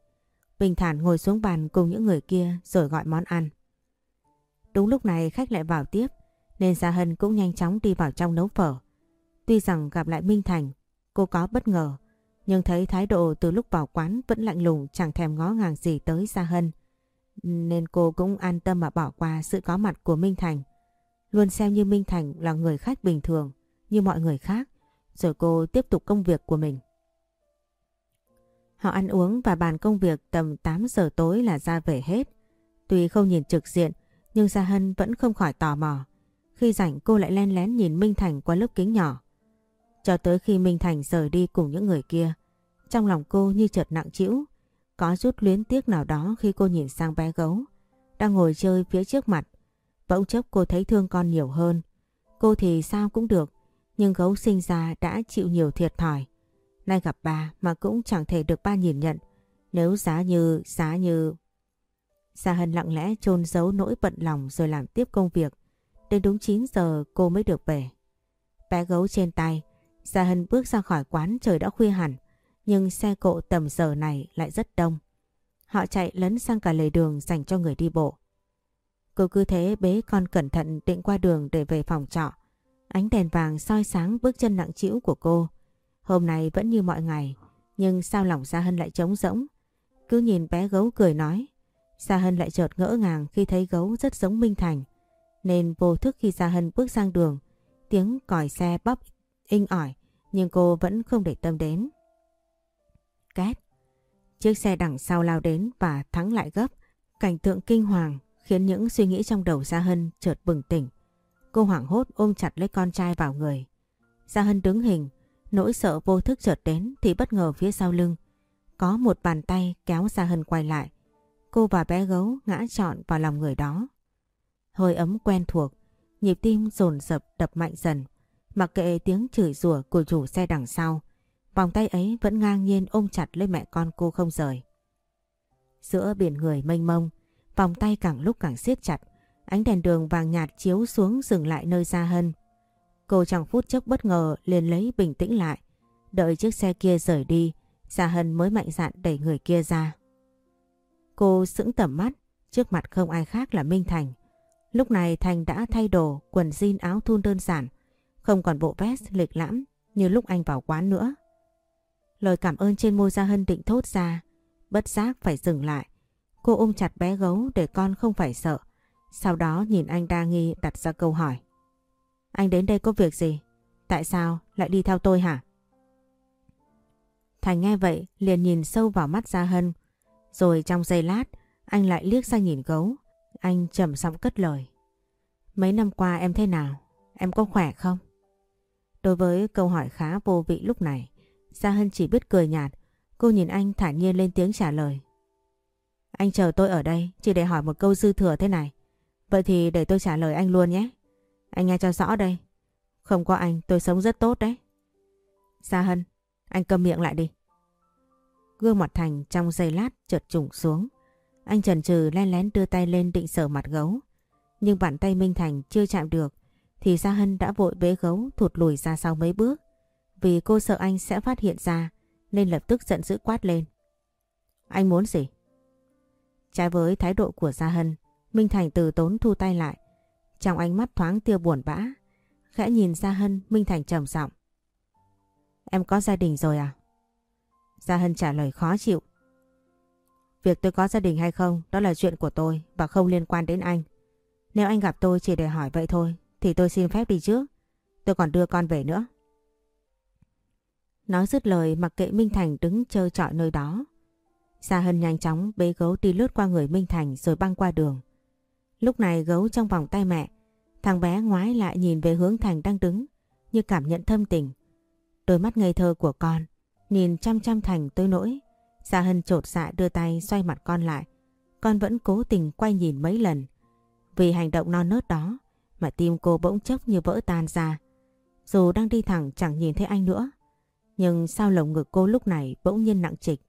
Bình thản ngồi xuống bàn cùng những người kia rồi gọi món ăn. Đúng lúc này khách lại vào tiếp nên Gia Hân cũng nhanh chóng đi vào trong nấu phở. Tuy rằng gặp lại Minh Thành, cô có bất ngờ nhưng thấy thái độ từ lúc vào quán vẫn lạnh lùng chẳng thèm ngó ngàng gì tới Gia Hân. Nên cô cũng an tâm mà bỏ qua sự có mặt của Minh Thành. Luôn xem như Minh Thành là người khách bình thường như mọi người khác. Rồi cô tiếp tục công việc của mình. Họ ăn uống và bàn công việc tầm 8 giờ tối là ra về hết. Tuy không nhìn trực diện nhưng Gia Hân vẫn không khỏi tò mò. Khi rảnh cô lại len lén nhìn Minh Thành qua lớp kính nhỏ. Cho tới khi Minh Thành rời đi cùng những người kia, trong lòng cô như chợt nặng trĩu, có chút luyến tiếc nào đó khi cô nhìn sang bé gấu, đang ngồi chơi phía trước mặt. Bỗng chốc cô thấy thương con nhiều hơn. Cô thì sao cũng được, nhưng gấu sinh ra đã chịu nhiều thiệt thòi. Nay gặp bà mà cũng chẳng thể được ba nhìn nhận. Nếu giá như, giá như... Gia Hân lặng lẽ chôn giấu nỗi bận lòng rồi làm tiếp công việc. Đến đúng 9 giờ cô mới được về. Bé gấu trên tay, Gia Hân bước ra khỏi quán trời đã khuya hẳn, nhưng xe cộ tầm giờ này lại rất đông. Họ chạy lấn sang cả lề đường dành cho người đi bộ. Cô cứ thế bế con cẩn thận định qua đường để về phòng trọ. Ánh đèn vàng soi sáng bước chân nặng trĩu của cô. Hôm nay vẫn như mọi ngày, nhưng sao lòng Gia Hân lại trống rỗng. Cứ nhìn bé gấu cười nói. Gia Hân lại chợt ngỡ ngàng khi thấy gấu rất giống Minh Thành. Nên vô thức khi Gia Hân bước sang đường, tiếng còi xe bóp inh ỏi nhưng cô vẫn không để tâm đến. Két. Chiếc xe đằng sau lao đến và thắng lại gấp. Cảnh tượng kinh hoàng khiến những suy nghĩ trong đầu Gia Hân chợt bừng tỉnh. Cô hoảng hốt ôm chặt lấy con trai vào người. Gia Hân đứng hình, nỗi sợ vô thức chợt đến thì bất ngờ phía sau lưng. Có một bàn tay kéo Gia Hân quay lại. Cô và bé gấu ngã trọn vào lòng người đó. Hơi ấm quen thuộc, nhịp tim dồn dập đập mạnh dần. Mặc kệ tiếng chửi rủa của chủ xe đằng sau, vòng tay ấy vẫn ngang nhiên ôm chặt lấy mẹ con cô không rời. Giữa biển người mênh mông, vòng tay càng lúc càng siết chặt, ánh đèn đường vàng nhạt chiếu xuống dừng lại nơi Gia Hân. Cô trong phút chốc bất ngờ liền lấy bình tĩnh lại, đợi chiếc xe kia rời đi, Gia Hân mới mạnh dạn đẩy người kia ra. Cô sững tầm mắt, trước mặt không ai khác là Minh Thành. Lúc này Thành đã thay đồ quần jean áo thun đơn giản, không còn bộ vest lịch lãm như lúc anh vào quán nữa. Lời cảm ơn trên môi Gia Hân định thốt ra, bất giác phải dừng lại. Cô ôm chặt bé gấu để con không phải sợ. Sau đó nhìn anh đa nghi đặt ra câu hỏi. Anh đến đây có việc gì? Tại sao lại đi theo tôi hả? Thành nghe vậy liền nhìn sâu vào mắt Gia Hân. Rồi trong giây lát anh lại liếc sang nhìn gấu. Anh trầm giọng cất lời. Mấy năm qua em thế nào? Em có khỏe không? Đối với câu hỏi khá vô vị lúc này, Gia Hân chỉ biết cười nhạt. Cô nhìn anh thản nhiên lên tiếng trả lời. Anh chờ tôi ở đây chỉ để hỏi một câu dư thừa thế này. Vậy thì để tôi trả lời anh luôn nhé. Anh nghe cho rõ đây. Không có anh tôi sống rất tốt đấy. Gia Hân, anh cầm miệng lại đi. Gương mặt Thành trong giây lát chợt trùng xuống. Anh chần chừ len lén đưa tay lên định sờ mặt gấu. Nhưng bàn tay Minh Thành chưa chạm được thì Gia Hân đã vội bế gấu thụt lùi ra sau mấy bước. Vì cô sợ anh sẽ phát hiện ra nên lập tức giận dữ quát lên. Anh muốn gì? Trái với thái độ của Gia Hân, Minh Thành từ tốn thu tay lại. Trong ánh mắt thoáng tia buồn bã, khẽ nhìn Gia Hân, Minh Thành trầm giọng. Em có gia đình rồi à? Gia Hân trả lời khó chịu. Việc tôi có gia đình hay không đó là chuyện của tôi và không liên quan đến anh. Nếu anh gặp tôi chỉ để hỏi vậy thôi thì tôi xin phép đi trước. Tôi còn đưa con về nữa. Nói dứt lời mặc kệ Minh Thành đứng chơi trọi nơi đó. Gia Hân nhanh chóng bế gấu đi lướt qua người Minh Thành rồi băng qua đường. Lúc này gấu trong vòng tay mẹ, thằng bé ngoái lại nhìn về hướng Thành đang đứng như cảm nhận thâm tình. Đôi mắt ngây thơ của con nhìn chăm chăm Thành tới nỗi. Gia Hân trột dạ đưa tay xoay mặt con lại. Con vẫn cố tình quay nhìn mấy lần. Vì hành động non nớt đó mà tim cô bỗng chốc như vỡ tan ra. Dù đang đi thẳng chẳng nhìn thấy anh nữa. Nhưng sao lồng ngực cô lúc này bỗng nhiên nặng trịch.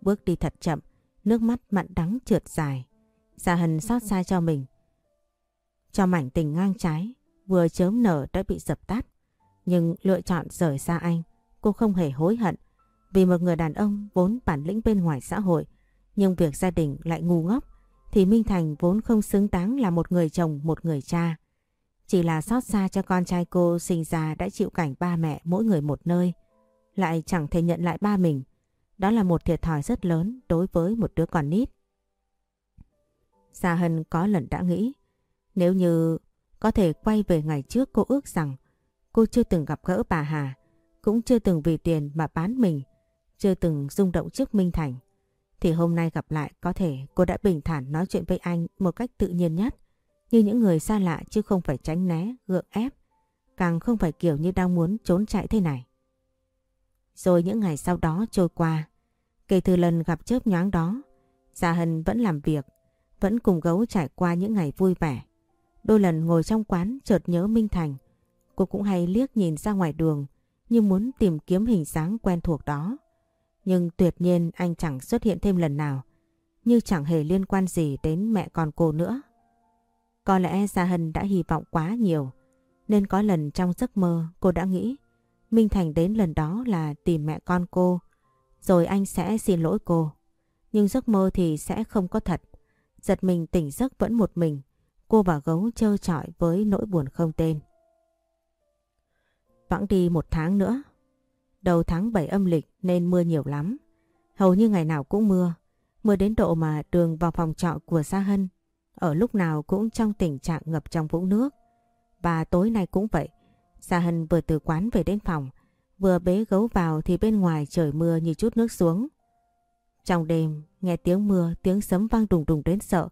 Bước đi thật chậm, nước mắt mặn đắng trượt dài. Dạ Hân xót xa cho mình. Cho mảnh tình ngang trái, vừa chớm nở đã bị dập tắt. Nhưng lựa chọn rời xa anh, cô không hề hối hận. Vì một người đàn ông vốn bản lĩnh bên ngoài xã hội, nhưng việc gia đình lại ngu ngốc, thì Minh Thành vốn không xứng đáng là một người chồng, một người cha. Chỉ là xót xa cho con trai cô sinh ra đã chịu cảnh ba mẹ mỗi người một nơi, lại chẳng thể nhận lại ba mình. Đó là một thiệt thòi rất lớn đối với một đứa con nít. Gia Hân có lần đã nghĩ, nếu như có thể quay về ngày trước cô ước rằng cô chưa từng gặp gỡ bà Hà, cũng chưa từng vì tiền mà bán mình, chưa từng rung động trước Minh Thành, thì hôm nay gặp lại có thể cô đã bình thản nói chuyện với anh một cách tự nhiên nhất, như những người xa lạ chứ không phải tránh né, gượng ép, càng không phải kiểu như đang muốn trốn chạy thế này. Rồi những ngày sau đó trôi qua, kể từ lần gặp chớp nhoáng đó, Gia Hân vẫn làm việc, vẫn cùng gấu trải qua những ngày vui vẻ. Đôi lần ngồi trong quán chợt nhớ Minh Thành, cô cũng hay liếc nhìn ra ngoài đường như muốn tìm kiếm hình dáng quen thuộc đó. Nhưng tuyệt nhiên anh chẳng xuất hiện thêm lần nào, như chẳng hề liên quan gì đến mẹ con cô nữa. Có lẽ Gia Hân đã hy vọng quá nhiều, nên có lần trong giấc mơ cô đã nghĩ Minh Thành đến lần đó là tìm mẹ con cô, rồi anh sẽ xin lỗi cô. Nhưng giấc mơ thì sẽ không có thật. Giật mình tỉnh giấc vẫn một mình, cô và gấu trơ trọi với nỗi buồn không tên. Vãng đi một tháng nữa. Đầu tháng 7 âm lịch nên mưa nhiều lắm. Hầu như ngày nào cũng mưa. Mưa đến độ mà đường vào phòng trọ của Sa Hân ở lúc nào cũng trong tình trạng ngập trong vũng nước. Và tối nay cũng vậy. Sa Hân vừa từ quán về đến phòng, vừa bế gấu vào thì bên ngoài trời mưa như chút nước xuống. Trong đêm, nghe tiếng mưa, tiếng sấm vang đùng đùng đến sợ.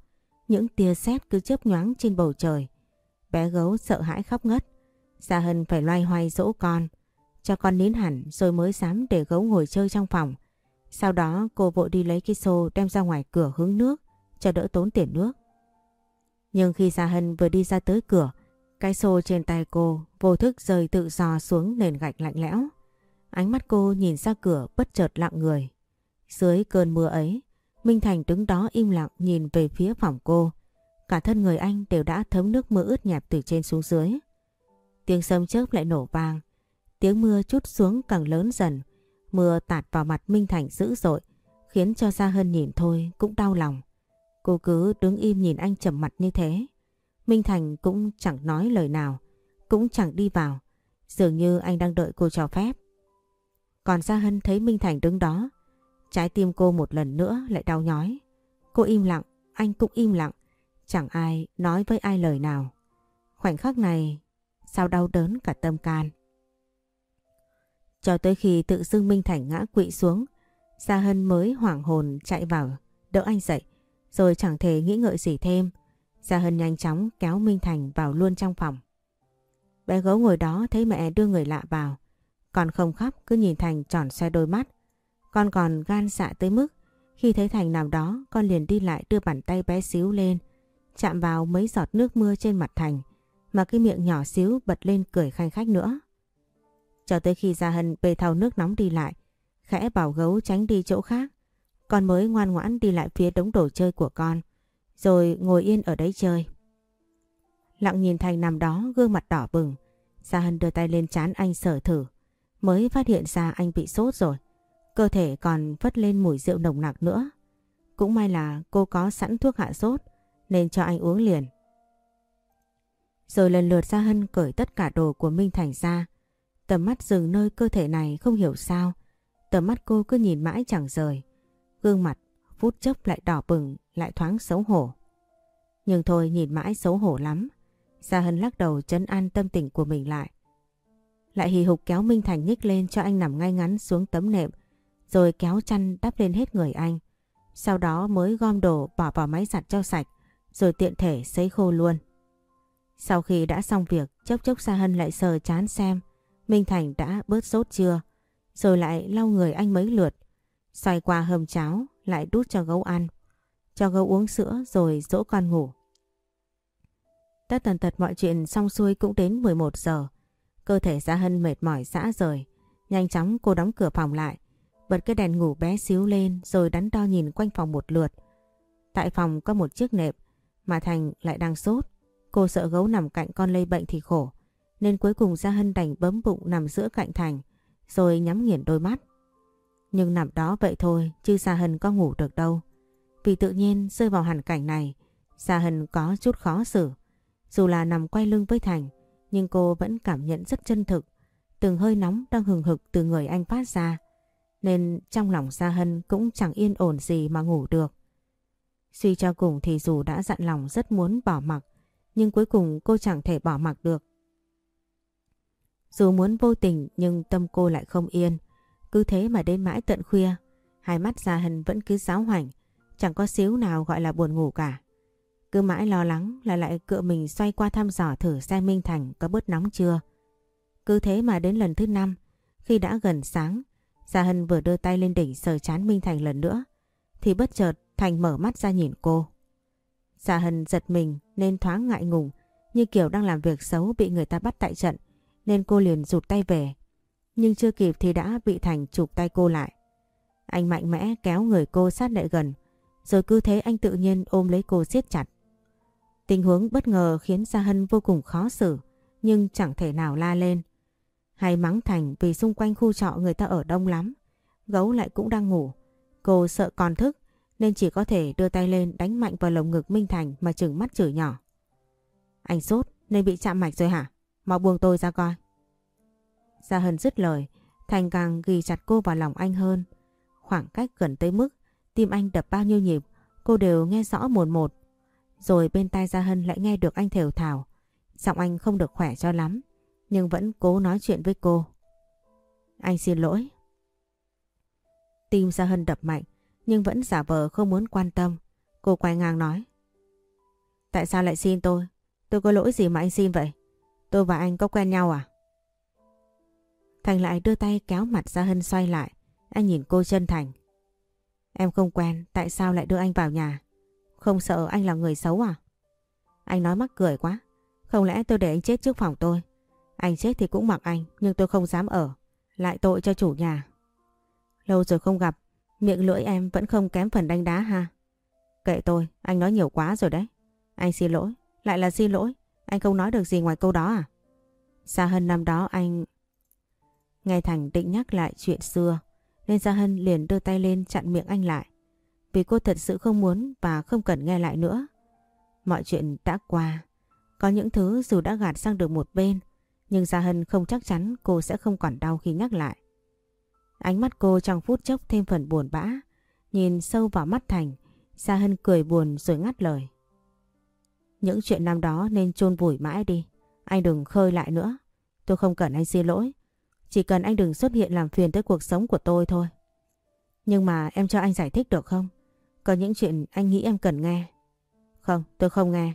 Những tia sét cứ chớp nhoáng trên bầu trời. Bé gấu sợ hãi khóc ngất. Gia Hân phải loay hoay dỗ con, cho con nín hẳn rồi mới dám để gấu ngồi chơi trong phòng. Sau đó cô vội đi lấy cái xô đem ra ngoài cửa hứng nước cho đỡ tốn tiền nước. Nhưng khi Gia Hân vừa đi ra tới cửa Cái xô trên tay cô vô thức rơi tự do xuống nền gạch lạnh lẽo. Ánh mắt cô nhìn ra cửa bất chợt lặng người. Dưới cơn mưa ấy, Minh Thành đứng đó im lặng nhìn về phía phòng cô. Cả thân người anh đều đã thấm nước mưa ướt nhẹp từ trên xuống dưới. Tiếng sấm chớp lại nổ vang. Tiếng mưa chút xuống càng lớn dần. Mưa tạt vào mặt Minh Thành dữ dội, khiến cho Gia Hân nhìn thôi cũng đau lòng. Cô cứ đứng im nhìn anh trầm mặt như thế. Minh Thành cũng chẳng nói lời nào, cũng chẳng đi vào. Dường như anh đang đợi cô cho phép. Còn Gia Hân thấy Minh Thành đứng đó, trái tim cô một lần nữa lại đau nhói. Cô im lặng, anh cũng im lặng, chẳng ai nói với ai lời nào. Khoảnh khắc này, sao đau đớn cả tâm can. Cho tới khi tự dưng Minh Thành ngã quỵ xuống, Gia Hân mới hoảng hồn chạy vào, đỡ anh dậy, rồi chẳng thể nghĩ ngợi gì thêm. Gia Hân nhanh chóng kéo Minh Thành vào luôn trong phòng. Bé gấu ngồi đó thấy mẹ đưa người lạ vào, còn không khóc cứ nhìn Thành tròn xoay đôi mắt. Con còn gan dạ tới mức, khi thấy Thành nằm đó, con liền đi lại đưa bàn tay bé xíu lên, chạm vào mấy giọt nước mưa trên mặt Thành, mà cái miệng nhỏ xíu bật lên cười khanh khách nữa. Cho tới khi Gia Hân bê thau nước nóng đi lại, khẽ bảo gấu tránh đi chỗ khác, con mới ngoan ngoãn đi lại phía đống đồ chơi của con, rồi ngồi yên ở đấy chơi. Lặng nhìn Thành nằm đó, gương mặt đỏ bừng, Gia Hân đưa tay lên chán anh sờ thử, mới phát hiện ra anh bị sốt rồi. Cơ thể còn vất lên mùi rượu nồng nặc nữa. Cũng may là cô có sẵn thuốc hạ sốt nên cho anh uống liền. Rồi lần lượt Gia Hân cởi tất cả đồ của Minh Thành ra. Tầm mắt dừng nơi cơ thể này không hiểu sao. Tầm mắt cô cứ nhìn mãi chẳng rời. Gương mặt phút chốc lại đỏ bừng, lại thoáng xấu hổ. Nhưng thôi nhìn mãi xấu hổ lắm. Gia Hân lắc đầu chấn an tâm tình của mình lại. Lại hì hục kéo Minh Thành nhích lên cho anh nằm ngay ngắn xuống tấm nệm, rồi kéo chăn đắp lên hết người anh. Sau đó mới gom đồ bỏ vào máy giặt cho sạch, rồi tiện thể sấy khô luôn. Sau khi đã xong việc, chốc chốc Sa Hân lại sờ chán xem Minh Thành đã bớt sốt chưa, rồi lại lau người anh mấy lượt, xoay qua hầm cháo, lại đút cho gấu ăn, cho gấu uống sữa rồi dỗ con ngủ. Tất tần tật mọi chuyện xong xuôi cũng đến 11 giờ. Cơ thể Gia Hân mệt mỏi xã rời. Nhanh chóng cô đóng cửa phòng lại. Bật cái đèn ngủ bé xíu lên, rồi đắn đo nhìn quanh phòng một lượt. Tại phòng có một chiếc nệm, mà Thành lại đang sốt. Cô sợ gấu nằm cạnh con lây bệnh thì khổ. Nên cuối cùng Gia Hân đành bấm bụng nằm giữa cạnh Thành, rồi nhắm nghiền đôi mắt. Nhưng nằm đó vậy thôi, chứ Gia Hân có ngủ được đâu. Vì tự nhiên rơi vào hoàn cảnh này, Gia Hân có chút khó xử. Dù là nằm quay lưng với Thành, nhưng cô vẫn cảm nhận rất chân thực từng hơi nóng đang hừng hực từ người anh phát ra nên trong lòng Gia Hân cũng chẳng yên ổn gì mà ngủ được. Suy cho cùng thì dù đã dặn lòng rất muốn bỏ mặc nhưng cuối cùng cô chẳng thể bỏ mặc được. Dù muốn vô tình nhưng tâm cô lại không yên. Cứ thế mà đến mãi tận khuya, hai mắt Gia Hân vẫn cứ giáo hoành, chẳng có xíu nào gọi là buồn ngủ cả. Cứ mãi lo lắng là lại cựa mình xoay qua thăm dò thử xem Minh Thành có bớt nóng chưa. Cứ thế mà đến lần thứ năm, khi đã gần sáng, Gia Hân vừa đưa tay lên đỉnh sờ chán Minh Thành lần nữa, thì bất chợt Thành mở mắt ra nhìn cô. Gia Hân giật mình nên thoáng ngại ngùng, như kiểu đang làm việc xấu bị người ta bắt tại trận, nên cô liền rụt tay về. Nhưng chưa kịp thì đã bị Thành chụp tay cô lại. Anh mạnh mẽ kéo người cô sát lại gần, rồi cứ thế anh tự nhiên ôm lấy cô siết chặt. Tình huống bất ngờ khiến Gia Hân vô cùng khó xử, nhưng chẳng thể nào la lên. Hay mắng Thành vì xung quanh khu trọ người ta ở đông lắm. Gấu lại cũng đang ngủ. Cô sợ còn thức nên chỉ có thể đưa tay lên đánh mạnh vào lồng ngực Minh Thành mà chừng mắt chửi nhỏ. Anh sốt nên bị chạm mạch rồi hả? Mau buông tôi ra coi. Gia Hân dứt lời, Thành càng ghi chặt cô vào lòng anh hơn. Khoảng cách gần tới mức tim anh đập bao nhiêu nhịp cô đều nghe rõ một một. Rồi bên tai Gia Hân lại nghe được anh thều thào. Giọng anh không được khỏe cho lắm, nhưng vẫn cố nói chuyện với cô. Anh xin lỗi. Tim Gia Hân đập mạnh, nhưng vẫn giả vờ không muốn quan tâm. Cô quay ngang nói. Tại sao lại xin tôi? Tôi có lỗi gì mà anh xin vậy? Tôi và anh có quen nhau à? Thành lại đưa tay kéo mặt Gia Hân xoay lại. Anh nhìn cô chân thành. Em không quen, tại sao lại đưa anh vào nhà? Không sợ anh là người xấu à? Anh nói mắc cười quá. Không lẽ tôi để anh chết trước phòng tôi? Anh chết thì cũng mặc anh, nhưng tôi không dám ở. Lại tội cho chủ nhà. Lâu rồi không gặp, miệng lưỡi em vẫn không kém phần đánh đá ha. Kệ tôi, anh nói nhiều quá rồi đấy. Anh xin lỗi, lại là xin lỗi. Anh không nói được gì ngoài câu đó à? Sa Hân năm đó anh... Nghe Thành định nhắc lại chuyện xưa, nên gia Hân liền đưa tay lên chặn miệng anh lại. Vì cô thật sự không muốn và không cần nghe lại nữa. Mọi chuyện đã qua. Có những thứ dù đã gạt sang được một bên, nhưng Sa Hân không chắc chắn cô sẽ không còn đau khi nhắc lại. Ánh mắt cô trong phút chốc thêm phần buồn bã, nhìn sâu vào mắt Thành, Sa Hân cười buồn rồi ngắt lời. Những chuyện năm đó nên chôn vùi mãi đi, anh đừng khơi lại nữa. Tôi không cần anh xin lỗi, chỉ cần anh đừng xuất hiện làm phiền tới cuộc sống của tôi thôi. Nhưng mà em cho anh giải thích được không? Có những chuyện anh nghĩ em cần nghe. Không, tôi không nghe.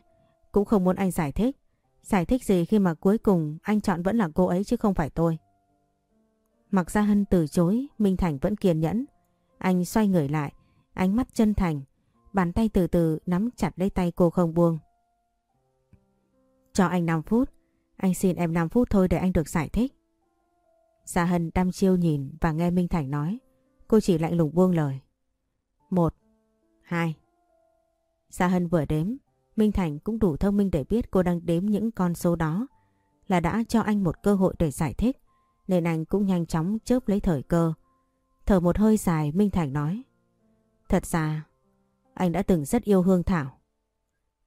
Cũng không muốn anh giải thích. Giải thích gì khi mà cuối cùng anh chọn vẫn là cô ấy chứ không phải tôi. Mặc ra Hân từ chối, Minh Thành vẫn kiên nhẫn. Anh xoay người lại, ánh mắt chân thành, bàn tay từ từ nắm chặt lấy tay cô không buông. Cho anh 5 phút, anh xin em 5 phút thôi để anh được giải thích. Gia Hân đăm chiêu nhìn và nghe Minh Thành nói. Cô chỉ lạnh lùng buông lời. Một, hai. Gia Hân vừa đếm, Minh Thành cũng đủ thông minh để biết cô đang đếm những con số đó là đã cho anh một cơ hội để giải thích nên anh cũng nhanh chóng chớp lấy thời cơ. Thở một hơi dài Minh Thành nói Thật ra anh đã từng rất yêu Hương Thảo.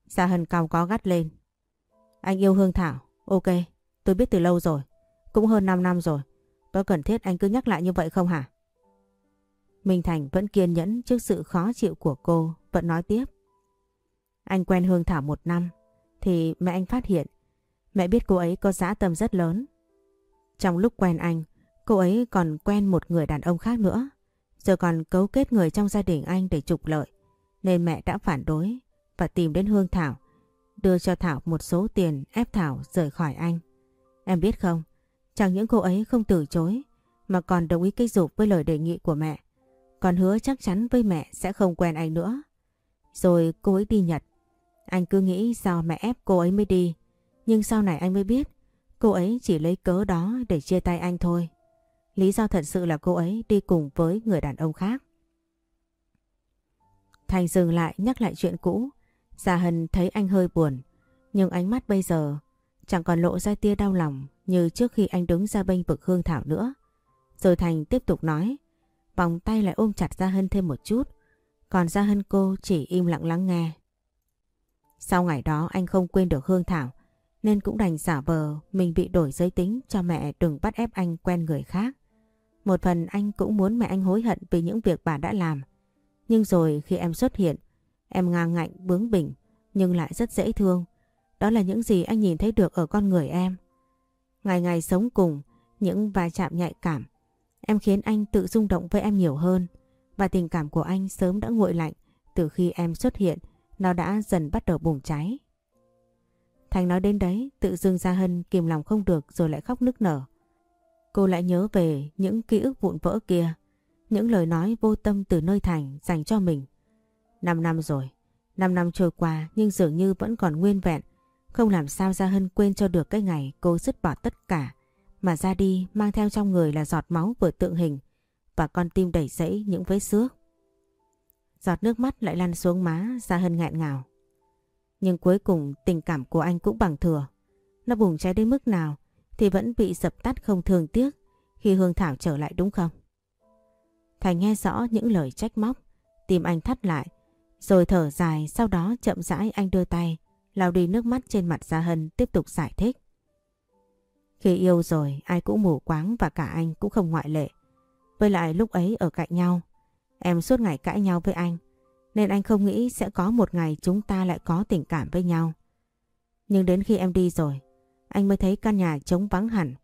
Gia Hân cao có gắt lên. Anh yêu Hương Thảo, ok, tôi biết từ lâu rồi, cũng hơn 5 năm rồi. Có cần thiết anh cứ nhắc lại như vậy không hả? Minh Thành vẫn kiên nhẫn trước sự khó chịu của cô, vẫn nói tiếp. Anh quen Hương Thảo một năm, thì mẹ anh phát hiện. Mẹ biết cô ấy có dã tâm rất lớn. Trong lúc quen anh, cô ấy còn quen một người đàn ông khác nữa. Rồi còn cấu kết người trong gia đình anh để trục lợi. Nên mẹ đã phản đối và tìm đến Hương Thảo, đưa cho Thảo một số tiền ép Thảo rời khỏi anh. Em biết không, chẳng những cô ấy không từ chối, mà còn đồng ý kích dục với lời đề nghị của mẹ. Còn hứa chắc chắn với mẹ sẽ không quen anh nữa. Rồi cô ấy đi Nhật. Anh cứ nghĩ do mẹ ép cô ấy mới đi. Nhưng sau này anh mới biết, cô ấy chỉ lấy cớ đó để chia tay anh thôi. Lý do thật sự là cô ấy đi cùng với người đàn ông khác. Thành dừng lại nhắc lại chuyện cũ. Gia Hân thấy anh hơi buồn. Nhưng ánh mắt bây giờ chẳng còn lộ ra tia đau lòng như trước khi anh đứng ra bên vực Hương Thảo nữa. Rồi Thành tiếp tục nói. Vòng tay lại ôm chặt Gia Hân thêm một chút. Còn Gia Hân cô chỉ im lặng lắng nghe. Sau ngày đó anh không quên được Hương Thảo nên cũng đành giả vờ mình bị đổi giới tính cho mẹ đừng bắt ép anh quen người khác. Một phần anh cũng muốn mẹ anh hối hận vì những việc bà đã làm. Nhưng rồi khi em xuất hiện, em ngang ngạnh bướng bỉnh nhưng lại rất dễ thương. Đó là những gì anh nhìn thấy được ở con người em. Ngày ngày sống cùng, những va chạm nhạy cảm, em khiến anh tự rung động với em nhiều hơn. Và tình cảm của anh sớm đã nguội lạnh từ khi em xuất hiện, nó đã dần bắt đầu bùng cháy. Thành nói đến đấy, tự dưng gia Hân kìm lòng không được rồi lại khóc nức nở. Cô lại nhớ về những ký ức vụn vỡ kia, những lời nói vô tâm từ nơi Thành dành cho mình. Năm năm rồi, năm năm trôi qua nhưng dường như vẫn còn nguyên vẹn, không làm sao Gia Hân quên cho được cái ngày cô dứt bỏ tất cả, mà ra đi mang theo trong người là giọt máu vừa tượng hình và con tim đầy rẫy những vết xước. Giọt nước mắt lại lăn xuống má Gia Hân nghẹn ngào. Nhưng cuối cùng tình cảm của anh cũng bằng thừa. Nó bùng cháy đến mức nào thì vẫn bị dập tắt không thường tiếc khi Hương Thảo trở lại đúng không? Thành nghe rõ những lời trách móc, tim anh thắt lại, rồi thở dài sau đó chậm rãi anh đưa tay, lau đi nước mắt trên mặt Gia Hân tiếp tục giải thích. Khi yêu rồi ai cũng mù quáng và cả anh cũng không ngoại lệ. Với lại lúc ấy ở cạnh nhau, em suốt ngày cãi nhau với anh. Nên anh không nghĩ sẽ có một ngày chúng ta lại có tình cảm với nhau. Nhưng đến khi em đi rồi, anh mới thấy căn nhà trống vắng hẳn.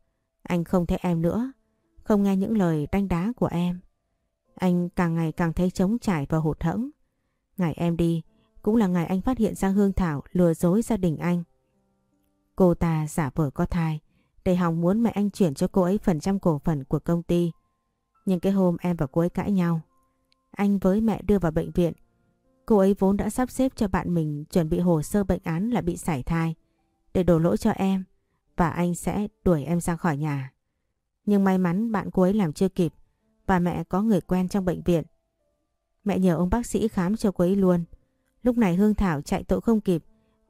Anh không thấy em nữa, không nghe những lời đanh đá của em. Anh càng ngày càng thấy trống trải và hụt hẫng. Ngày em đi, cũng là ngày anh phát hiện ra Hương Thảo lừa dối gia đình anh. Cô ta giả vờ có thai, để Hồng muốn mẹ anh chuyển cho cô ấy phần trăm cổ phần của công ty. Nhưng cái hôm em và cô ấy cãi nhau, anh với mẹ đưa vào bệnh viện Cô ấy vốn đã sắp xếp cho bạn mình chuẩn bị hồ sơ bệnh án là bị sảy thai. để đổ lỗi cho em và anh sẽ đuổi em ra khỏi nhà. Nhưng may mắn bạn cô ấy làm chưa kịp và mẹ có người quen trong bệnh viện. Mẹ nhờ ông bác sĩ khám cho cô ấy luôn. Lúc này Hương Thảo chạy tội không kịp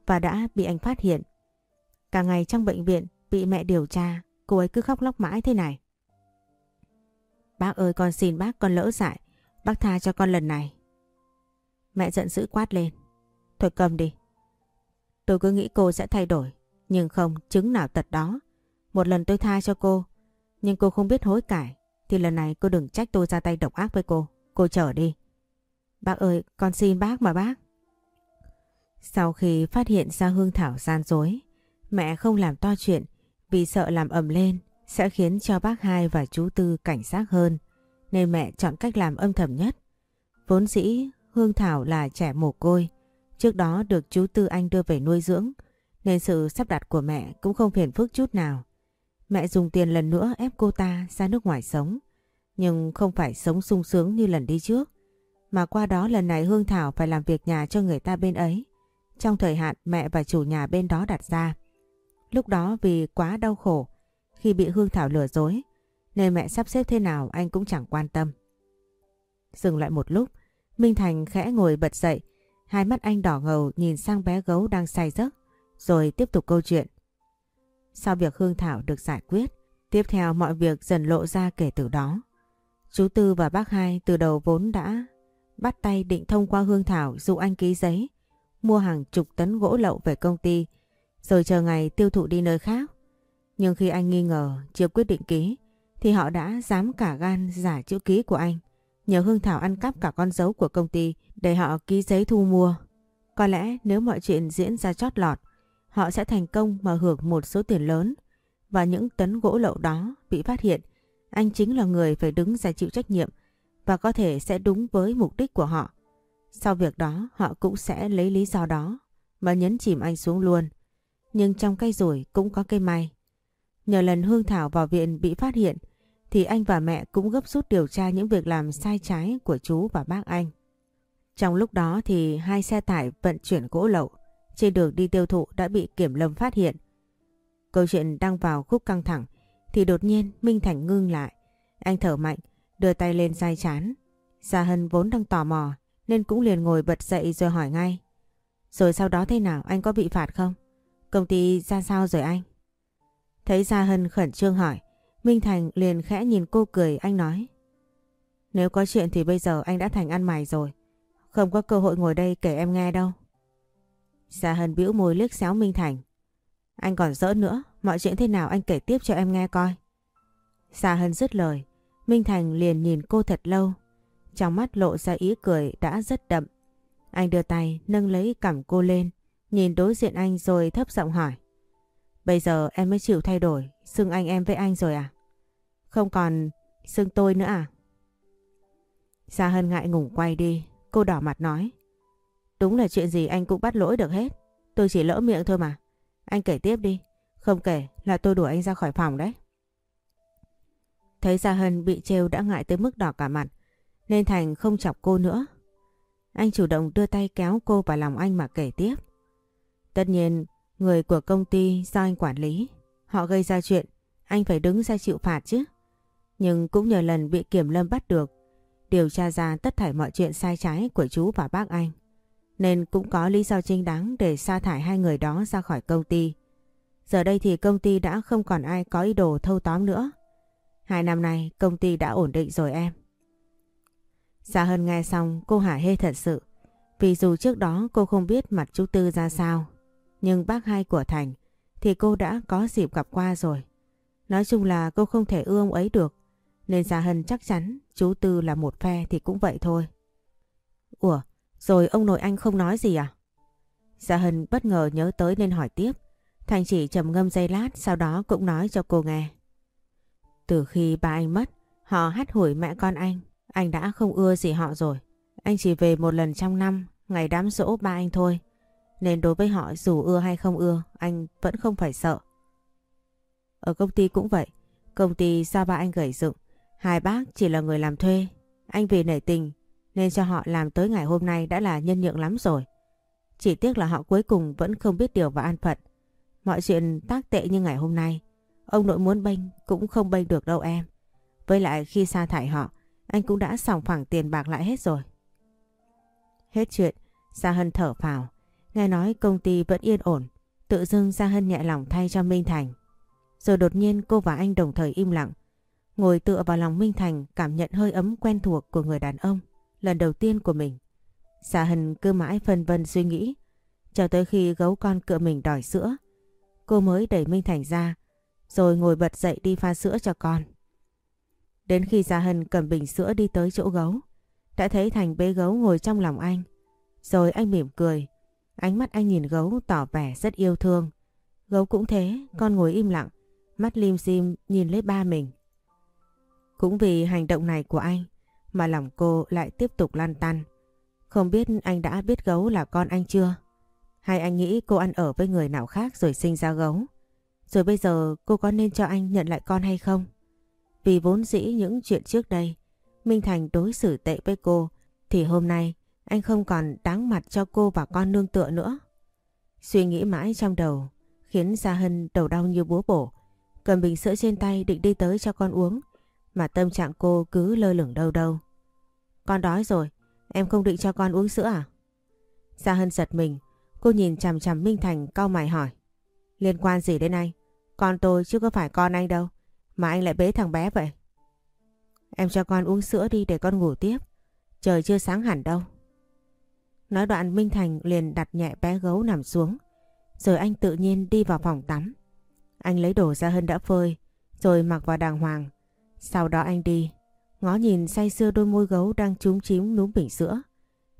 và đã bị anh phát hiện. Cả ngày trong bệnh viện bị mẹ điều tra, cô ấy cứ khóc lóc mãi thế này. Bác ơi con xin bác con lỡ dại, bác tha cho con lần này. Mẹ giận dữ quát lên. Thôi cầm đi. Tôi cứ nghĩ cô sẽ thay đổi, nhưng không, chứng nào tật đó. Một lần tôi tha cho cô, nhưng cô không biết hối cải, thì lần này cô đừng trách tôi ra tay độc ác với cô. Cô trở đi. Bác ơi, con xin bác mà bác. Sau khi phát hiện ra Hương Thảo gian dối, mẹ không làm to chuyện vì sợ làm ầm lên sẽ khiến cho bác hai và chú Tư cảnh giác hơn, nên mẹ chọn cách làm âm thầm nhất. Vốn dĩ Hương Thảo là trẻ mồ côi, trước đó được chú Tư Anh đưa về nuôi dưỡng, nên sự sắp đặt của mẹ cũng không phiền phức chút nào. Mẹ dùng tiền lần nữa ép cô ta ra nước ngoài sống, nhưng không phải sống sung sướng như lần đi trước, mà qua đó lần này Hương Thảo phải làm việc nhà cho người ta bên ấy, trong thời hạn mẹ và chủ nhà bên đó đặt ra. Lúc đó vì quá đau khổ khi bị Hương Thảo lừa dối, nên mẹ sắp xếp thế nào anh cũng chẳng quan tâm. Dừng lại một lúc, Minh Thành khẽ ngồi bật dậy, hai mắt anh đỏ ngầu nhìn sang bé gấu đang say giấc, rồi tiếp tục câu chuyện. Sau việc Hương Thảo được giải quyết, tiếp theo mọi việc dần lộ ra kể từ đó. Chú Tư và bác hai từ đầu vốn đã bắt tay định thông qua Hương Thảo dụ anh ký giấy, mua hàng chục tấn gỗ lậu về công ty, rồi chờ ngày tiêu thụ đi nơi khác. Nhưng khi anh nghi ngờ chưa quyết định ký, thì họ đã dám cả gan giả chữ ký của anh, nhờ Hương Thảo ăn cắp cả con dấu của công ty để họ ký giấy thu mua. Có lẽ nếu mọi chuyện diễn ra chót lọt, họ sẽ thành công mà hưởng một số tiền lớn và những tấn gỗ lậu đó bị phát hiện, anh chính là người phải đứng ra chịu trách nhiệm và có thể sẽ đúng với mục đích của họ. Sau việc đó họ cũng sẽ lấy lý do đó mà nhấn chìm anh xuống luôn. Nhưng trong cây rủi cũng có cây may. Nhờ lần Hương Thảo vào viện bị phát hiện thì anh và mẹ cũng gấp rút điều tra những việc làm sai trái của chú và bác anh. Trong lúc đó thì hai xe tải vận chuyển gỗ lậu trên đường đi tiêu thụ đã bị kiểm lâm phát hiện. Câu chuyện đang vào khúc căng thẳng thì đột nhiên Minh Thành ngưng lại. Anh thở mạnh, đưa tay lên dai chán. Gia Hân vốn đang tò mò nên cũng liền ngồi bật dậy rồi hỏi ngay. Rồi sau đó thế nào anh có bị phạt không? Công ty ra sao rồi anh? Thấy Gia Hân khẩn trương hỏi, Minh Thành liền khẽ nhìn cô cười anh nói. Nếu có chuyện thì bây giờ anh đã thành ăn mày rồi. Không có cơ hội ngồi đây kể em nghe đâu. Gia Hân bĩu môi liếc xéo Minh Thành. Anh còn dỡ nữa, mọi chuyện thế nào anh kể tiếp cho em nghe coi. Gia Hân dứt lời, Minh Thành liền nhìn cô thật lâu. Trong mắt lộ ra ý cười đã rất đậm. Anh đưa tay nâng lấy cằm cô lên, nhìn đối diện anh rồi thấp giọng hỏi. Bây giờ em mới chịu thay đổi, xưng anh em với anh rồi à? Không còn xưng tôi nữa à? Gia Hân ngại ngùng quay đi, cô đỏ mặt nói. Đúng là chuyện gì anh cũng bắt lỗi được hết. Tôi chỉ lỡ miệng thôi mà. Anh kể tiếp đi. Không kể là tôi đuổi anh ra khỏi phòng đấy. Thấy Gia Hân bị trêu đã ngại tới mức đỏ cả mặt. Nên Thành không chọc cô nữa. Anh chủ động đưa tay kéo cô vào lòng anh mà kể tiếp. Tất nhiên, người của công ty do anh quản lý. Họ gây ra chuyện, anh phải đứng ra chịu phạt chứ. Nhưng cũng nhờ lần bị kiểm lâm bắt được, điều tra ra tất thảy mọi chuyện sai trái của chú và bác anh nên cũng có lý do chính đáng để sa thải hai người đó ra khỏi công ty. Giờ đây thì công ty đã không còn ai có ý đồ thâu tóm nữa. Hai năm nay công ty đã ổn định rồi em. Dạ hơn nghe xong cô hả hê thật sự. Vì dù trước đó cô không biết mặt chú Tư ra sao. Nhưng bác hai của Thành thì cô đã có dịp gặp qua rồi. Nói chung là cô không thể ưa ông ấy được. Nên Gia Hân chắc chắn chú Tư là một phe thì cũng vậy thôi. Ủa, rồi ông nội anh không nói gì à? Gia Hân bất ngờ nhớ tới nên hỏi tiếp. Thành chỉ trầm ngâm giây lát sau đó cũng nói cho cô nghe. Từ khi ba anh mất, họ hắt hủi mẹ con anh. Anh đã không ưa gì họ rồi. Anh chỉ về một lần trong năm, ngày đám rỗ ba anh thôi. Nên đối với họ dù ưa hay không ưa, anh vẫn không phải sợ. Ở công ty cũng vậy. Công ty do ba anh gửi dựng. Hai bác chỉ là người làm thuê. Anh vì nảy tình nên cho họ làm tới ngày hôm nay đã là nhân nhượng lắm rồi. Chỉ tiếc là họ cuối cùng vẫn không biết điều và an phận. Mọi chuyện tác tệ như ngày hôm nay, ông nội muốn bênh cũng không bênh được đâu em. Với lại khi sa thải họ, anh cũng đã sòng phẳng tiền bạc lại hết rồi. Hết chuyện, Gia Hân thở phào. Nghe nói công ty vẫn yên ổn, tự dưng Gia Hân nhẹ lòng thay cho Minh Thành. Rồi đột nhiên cô và anh đồng thời im lặng. Ngồi tựa vào lòng Minh Thành cảm nhận hơi ấm quen thuộc của người đàn ông, lần đầu tiên của mình. Gia Hân cứ mãi phân vân suy nghĩ, cho tới khi gấu con cựa mình đòi sữa. Cô mới đẩy Minh Thành ra, rồi ngồi bật dậy đi pha sữa cho con. Đến khi Gia Hân cầm bình sữa đi tới chỗ gấu, đã thấy Thành bế gấu ngồi trong lòng anh. Rồi anh mỉm cười, ánh mắt anh nhìn gấu tỏ vẻ rất yêu thương. Gấu cũng thế, con ngồi im lặng, mắt lim dim nhìn lấy ba mình. Cũng vì hành động này của anh mà lòng cô lại tiếp tục lan tăn. Không biết anh đã biết gấu là con anh chưa? Hay anh nghĩ cô ăn ở với người nào khác rồi sinh ra gấu? Rồi bây giờ cô có nên cho anh nhận lại con hay không? Vì vốn dĩ những chuyện trước đây, Minh Thành đối xử tệ với cô, thì hôm nay anh không còn đáng mặt cho cô và con nương tựa nữa. Suy nghĩ mãi trong đầu, khiến Gia Hân đầu đau như búa bổ. Cầm bình sữa trên tay định đi tới cho con uống, mà tâm trạng cô cứ lơ lửng đâu đâu. Con đói rồi, em không định cho con uống sữa à? Gia Hân giật mình, cô nhìn chằm chằm Minh Thành cau mày hỏi. Liên quan gì đến anh? Con tôi chứ có phải con anh đâu. Mà anh lại bế thằng bé vậy? Em cho con uống sữa đi để con ngủ tiếp. Trời chưa sáng hẳn đâu. Nói đoạn Minh Thành liền đặt nhẹ bé gấu nằm xuống. Rồi anh tự nhiên đi vào phòng tắm. Anh lấy đồ ra hơn đã phơi. Rồi mặc vào đàng hoàng. Sau đó anh đi. Ngó nhìn say sưa đôi môi gấu đang trúng chím núm bình sữa.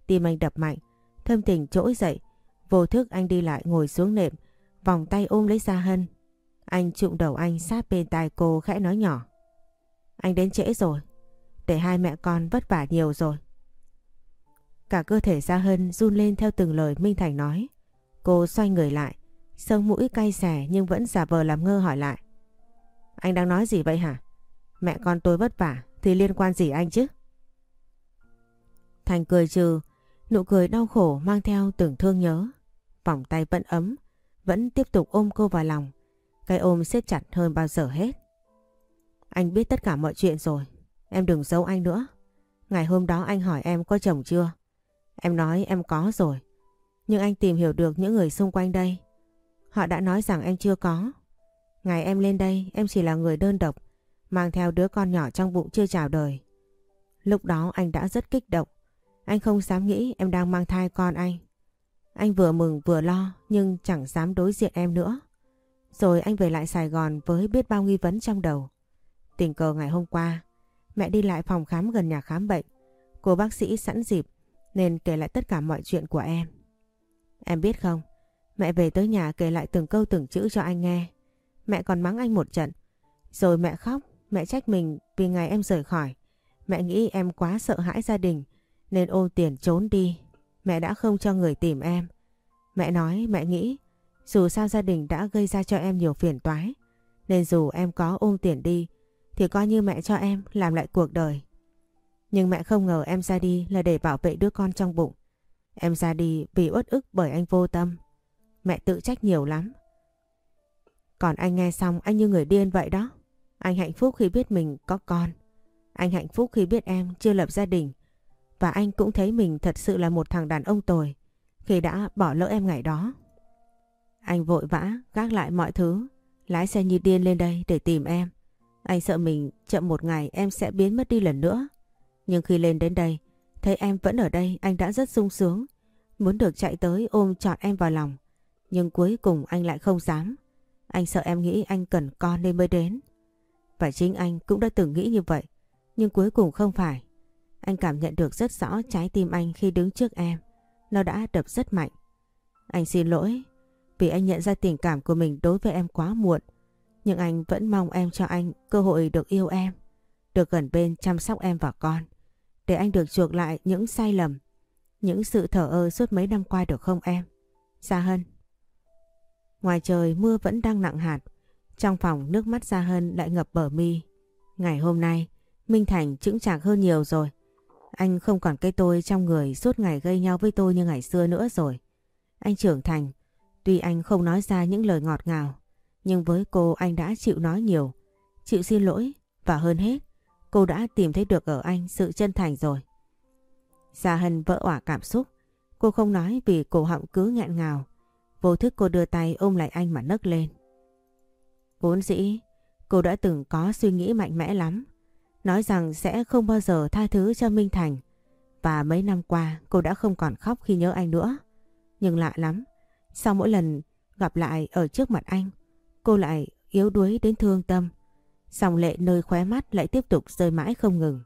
Tim anh đập mạnh. Thâm tình trỗi dậy. Vô thức anh đi lại ngồi xuống nệm. Vòng tay ôm lấy Gia Hân. Anh trụng đầu anh sát bên tai cô khẽ nói nhỏ. Anh đến trễ rồi. Để hai mẹ con vất vả nhiều rồi. Cả cơ thể Gia Hân run lên theo từng lời Minh Thành nói. Cô xoay người lại. Sông mũi cay xẻ nhưng vẫn giả vờ làm ngơ hỏi lại. Anh đang nói gì vậy hả? Mẹ con tôi vất vả thì liên quan gì anh chứ? Thành cười trừ, nụ cười đau khổ mang theo từng thương nhớ. Vòng tay vẫn ấm, vẫn tiếp tục ôm cô vào lòng. Cái ôm siết chặt hơn bao giờ hết. Anh biết tất cả mọi chuyện rồi. Em đừng giấu anh nữa. Ngày hôm đó anh hỏi em có chồng chưa? Em nói em có rồi. Nhưng anh tìm hiểu được những người xung quanh đây. Họ đã nói rằng em chưa có. Ngày em lên đây em chỉ là người đơn độc. Mang theo đứa con nhỏ trong bụng chưa chào đời. Lúc đó anh đã rất kích động. Anh không dám nghĩ em đang mang thai con anh. Anh vừa mừng vừa lo nhưng chẳng dám đối diện em nữa. Rồi anh về lại Sài Gòn với biết bao nghi vấn trong đầu. Tình cờ ngày hôm qua, mẹ đi lại phòng khám gần nhà khám bệnh. Cô bác sĩ sẵn dịp nên kể lại tất cả mọi chuyện của em. Em biết không, mẹ về tới nhà kể lại từng câu từng chữ cho anh nghe. Mẹ còn mắng anh một trận. Rồi mẹ khóc, mẹ trách mình vì ngày em rời khỏi. Mẹ nghĩ em quá sợ hãi gia đình nên ôm tiền trốn đi. Mẹ đã không cho người tìm em. Mẹ nói mẹ nghĩ dù sao gia đình đã gây ra cho em nhiều phiền toái, nên dù em có ôm tiền đi, thì coi như mẹ cho em làm lại cuộc đời. Nhưng mẹ không ngờ em ra đi là để bảo vệ đứa con trong bụng. Em ra đi vì uất ức bởi anh vô tâm. Mẹ tự trách nhiều lắm. Còn anh nghe xong anh như người điên vậy đó. Anh hạnh phúc khi biết mình có con. Anh hạnh phúc khi biết em chưa lập gia đình. Và anh cũng thấy mình thật sự là một thằng đàn ông tồi khi đã bỏ lỡ em ngày đó. Anh vội vã gác lại mọi thứ, lái xe như điên lên đây để tìm em. Anh sợ mình chậm một ngày em sẽ biến mất đi lần nữa. Nhưng khi lên đến đây, thấy em vẫn ở đây anh đã rất sung sướng. Muốn được chạy tới ôm trọn em vào lòng. Nhưng cuối cùng anh lại không dám. Anh sợ em nghĩ anh cần con nên mới đến. Và chính anh cũng đã từng nghĩ như vậy. Nhưng cuối cùng không phải. Anh cảm nhận được rất rõ trái tim anh khi đứng trước em. Nó đã đập rất mạnh. Anh xin lỗi vì anh nhận ra tình cảm của mình đối với em quá muộn. Nhưng anh vẫn mong em cho anh cơ hội được yêu em, được gần bên chăm sóc em và con. Để anh được chuộc lại những sai lầm, những sự thở ơ suốt mấy năm qua được không em? Gia Hân. Ngoài trời mưa vẫn đang nặng hạt, trong phòng nước mắt Gia Hân lại ngập bờ mi. Ngày hôm nay, Minh Thành chững chạc hơn nhiều rồi. Anh không còn cái tôi trong người suốt ngày gây nhau với tôi như ngày xưa nữa rồi. Anh trưởng thành, Tuy anh không nói ra những lời ngọt ngào, nhưng với cô anh đã chịu nói nhiều, chịu xin lỗi và hơn hết, cô đã tìm thấy được ở anh sự chân thành rồi. Gia Hân vỡ ỏa cảm xúc, cô không nói vì cổ họng cứ nghẹn ngào. Vô thức cô đưa tay ôm lại anh mà nấc lên. Vốn dĩ, cô đã từng có suy nghĩ mạnh mẽ lắm, nói rằng sẽ không bao giờ tha thứ cho Minh Thành. Và mấy năm qua cô đã không còn khóc khi nhớ anh nữa. Nhưng lạ lắm, sau mỗi lần gặp lại ở trước mặt anh, cô lại yếu đuối đến thương tâm. Dòng lệ nơi khóe mắt lại tiếp tục rơi mãi không ngừng.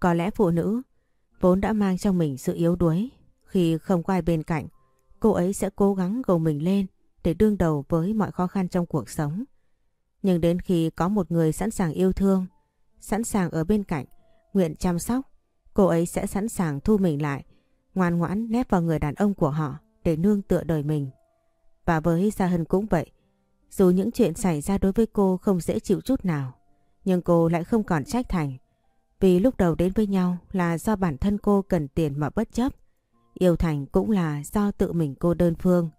Có lẽ phụ nữ vốn đã mang trong mình sự yếu đuối. Khi không có ai bên cạnh, cô ấy sẽ cố gắng gồng mình lên để đương đầu với mọi khó khăn trong cuộc sống. Nhưng đến khi có một người sẵn sàng yêu thương, sẵn sàng ở bên cạnh, nguyện chăm sóc, cô ấy sẽ sẵn sàng thu mình lại, ngoan ngoãn nép vào người đàn ông của họ để nương tựa đời mình. Và với Gia Hân cũng vậy, dù những chuyện xảy ra đối với cô không dễ chịu chút nào, nhưng cô lại không còn trách Thành. Vì lúc đầu đến với nhau là do bản thân cô cần tiền mà bất chấp. Yêu Thành cũng là do tự mình cô đơn phương.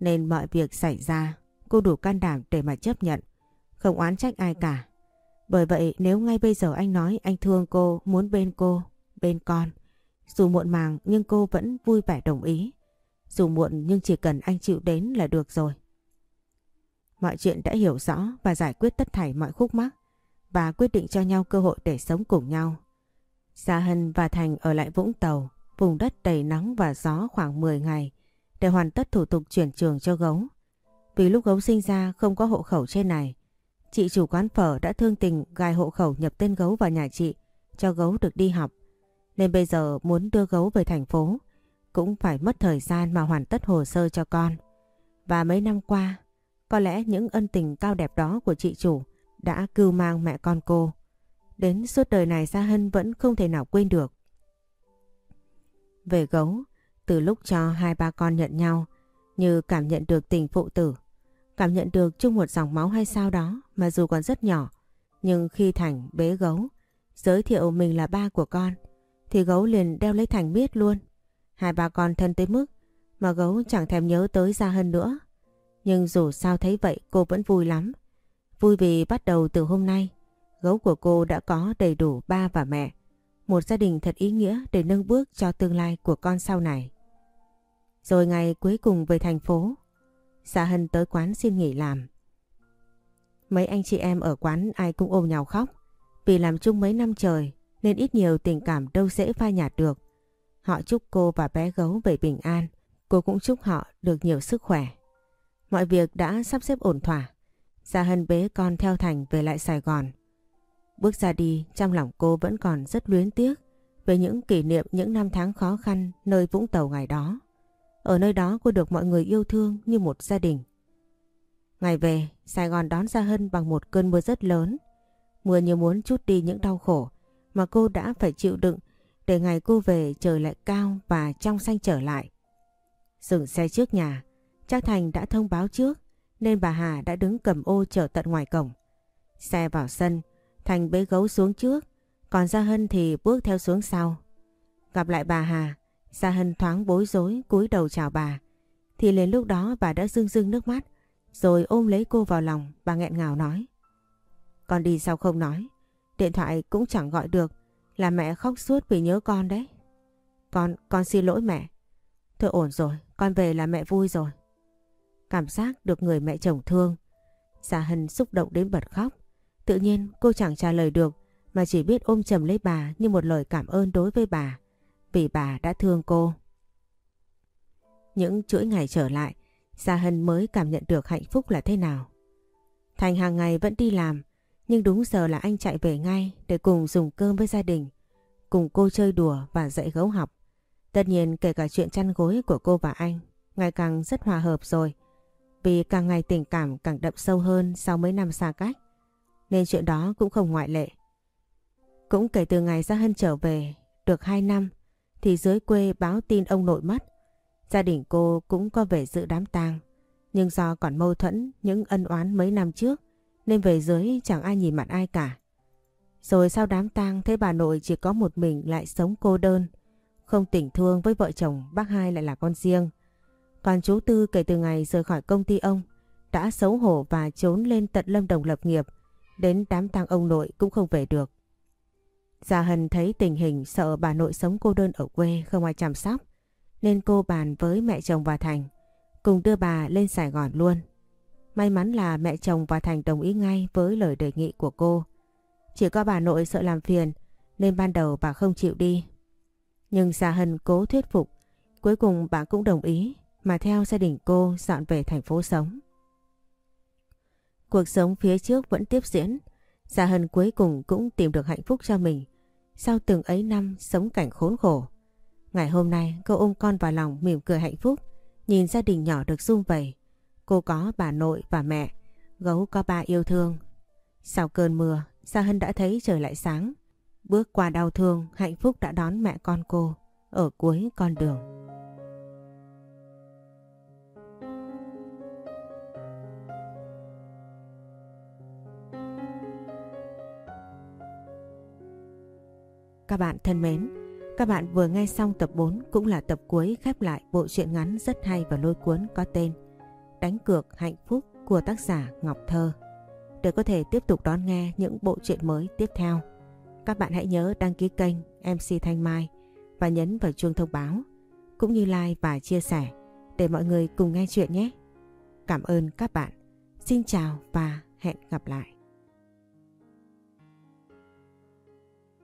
Nên mọi việc xảy ra, cô đủ can đảm để mà chấp nhận. Không oán trách ai cả. Bởi vậy nếu ngay bây giờ anh nói anh thương cô, muốn bên cô, bên con. Dù muộn màng nhưng cô vẫn vui vẻ đồng ý. Dù muộn nhưng chỉ cần anh chịu đến là được rồi. Mọi chuyện đã hiểu rõ và giải quyết tất thảy mọi khúc mắc và quyết định cho nhau cơ hội để sống cùng nhau. Gia Hân và Thành ở lại Vũng Tàu, vùng đất đầy nắng và gió khoảng 10 ngày để hoàn tất thủ tục chuyển trường cho gấu. Vì lúc gấu sinh ra không có hộ khẩu trên này, chị chủ quán phở đã thương tình gài hộ khẩu nhập tên gấu vào nhà chị cho gấu được đi học. Nên bây giờ muốn đưa gấu về thành phố cũng phải mất thời gian mà hoàn tất hồ sơ cho con. Và mấy năm qua, có lẽ những ân tình cao đẹp đó của chị chủ đã cưu mang mẹ con cô. Đến suốt đời này Gia Hân vẫn không thể nào quên được. Về gấu, từ lúc cho hai ba con nhận nhau, như cảm nhận được tình phụ tử, cảm nhận được chung một dòng máu hay sao đó mà dù còn rất nhỏ, nhưng khi Thành bế gấu, giới thiệu mình là ba của con, thì gấu liền đeo lấy Thành biết luôn. Hai ba con thân tới mức mà gấu chẳng thèm nhớ tới Gia Hân nữa. Nhưng dù sao thấy vậy cô vẫn vui lắm. Vui vì bắt đầu từ hôm nay, gấu của cô đã có đầy đủ ba và mẹ. Một gia đình thật ý nghĩa để nâng bước cho tương lai của con sau này. Rồi ngày cuối cùng về thành phố, Sa Hân tới quán xin nghỉ làm. Mấy anh chị em ở quán ai cũng ôm nhau khóc. Vì làm chung mấy năm trời nên ít nhiều tình cảm đâu dễ phai nhạt được. Họ chúc cô và bé gấu về bình an. Cô cũng chúc họ được nhiều sức khỏe. Mọi việc đã sắp xếp ổn thỏa. Gia Hân bế con theo Thành về lại Sài Gòn. Bước ra đi trong lòng cô vẫn còn rất luyến tiếc về những kỷ niệm những năm tháng khó khăn nơi Vũng Tàu ngày đó. Ở nơi đó cô được mọi người yêu thương như một gia đình. Ngày về, Sài Gòn đón Gia Hân bằng một cơn mưa rất lớn. Mưa như muốn chút đi những đau khổ mà cô đã phải chịu đựng để ngày cô về trời lại cao và trong xanh trở lại. Dừng xe trước nhà, chắc Thành đã thông báo trước nên bà Hà đã đứng cầm ô chờ tận ngoài cổng. Xe vào sân, Thành bế gấu xuống trước, còn Gia Hân thì bước theo xuống sau. Gặp lại bà Hà, Gia Hân thoáng bối rối cúi đầu chào bà. Thì liền lúc đó bà đã rưng rưng nước mắt, rồi ôm lấy cô vào lòng, bà nghẹn ngào nói. Con đi sao không nói, điện thoại cũng chẳng gọi được, là mẹ khóc suốt vì nhớ con đấy. Con, con xin lỗi mẹ. Thôi ổn rồi, con về là mẹ vui rồi. Cảm giác được người mẹ chồng thương. Gia Hân xúc động đến bật khóc. Tự nhiên cô chẳng trả lời được mà chỉ biết ôm chầm lấy bà như một lời cảm ơn đối với bà. Vì bà đã thương cô. Những chuỗi ngày trở lại, Gia Hân mới cảm nhận được hạnh phúc là thế nào. Thành hàng ngày vẫn đi làm, nhưng đúng giờ là anh chạy về ngay để cùng dùng cơm với gia đình, cùng cô chơi đùa và dạy gấu học. Tất nhiên kể cả chuyện chăn gối của cô và anh, ngày càng rất hòa hợp rồi. Vì càng ngày tình cảm càng đậm sâu hơn sau mấy năm xa cách. Nên chuyện đó cũng không ngoại lệ. Cũng kể từ ngày Gia Hân trở về được 2 năm thì dưới quê báo tin ông nội mất. Gia đình cô cũng có về dự đám tang. Nhưng do còn mâu thuẫn những ân oán mấy năm trước nên về dưới chẳng ai nhìn mặt ai cả. Rồi sau đám tang thấy bà nội chỉ có một mình lại sống cô đơn, không tình thương với vợ chồng bác hai lại là con riêng. Còn chú Tư kể từ ngày rời khỏi công ty ông đã xấu hổ và trốn lên tận Lâm Đồng lập nghiệp. Đến đám tang ông nội cũng không về được. Gia Hân thấy tình hình sợ bà nội sống cô đơn ở quê không ai chăm sóc. Nên cô bàn với mẹ chồng và Thành cùng đưa bà lên Sài Gòn luôn. May mắn là mẹ chồng và Thành đồng ý ngay với lời đề nghị của cô. Chỉ có bà nội sợ làm phiền nên ban đầu bà không chịu đi. Nhưng Gia Hân cố thuyết phục, cuối cùng bà cũng đồng ý mà theo gia đình cô dọn về thành phố sống. Cuộc sống phía trước vẫn tiếp diễn, Gia Hân cuối cùng cũng tìm được hạnh phúc cho mình sau từng ấy năm sống cảnh khốn khổ. Ngày hôm nay cô ôm con vào lòng mỉm cười hạnh phúc, nhìn gia đình nhỏ được sum vầy. Cô có bà nội và mẹ, gấu có ba yêu thương. Sau cơn mưa, Gia Hân đã thấy trời lại sáng. Bước qua đau thương, hạnh phúc đã đón mẹ con cô ở cuối con đường. Các bạn thân mến, các bạn vừa nghe xong tập 4 cũng là tập cuối khép lại bộ truyện ngắn rất hay và lôi cuốn có tên Đánh cược hạnh phúc của tác giả Ngọc Thơ. Để có thể tiếp tục đón nghe những bộ truyện mới tiếp theo, các bạn hãy nhớ đăng ký kênh MC Thanh Mai và nhấn vào chuông thông báo, cũng như like và chia sẻ để mọi người cùng nghe chuyện nhé. Cảm ơn các bạn. Xin chào và hẹn gặp lại.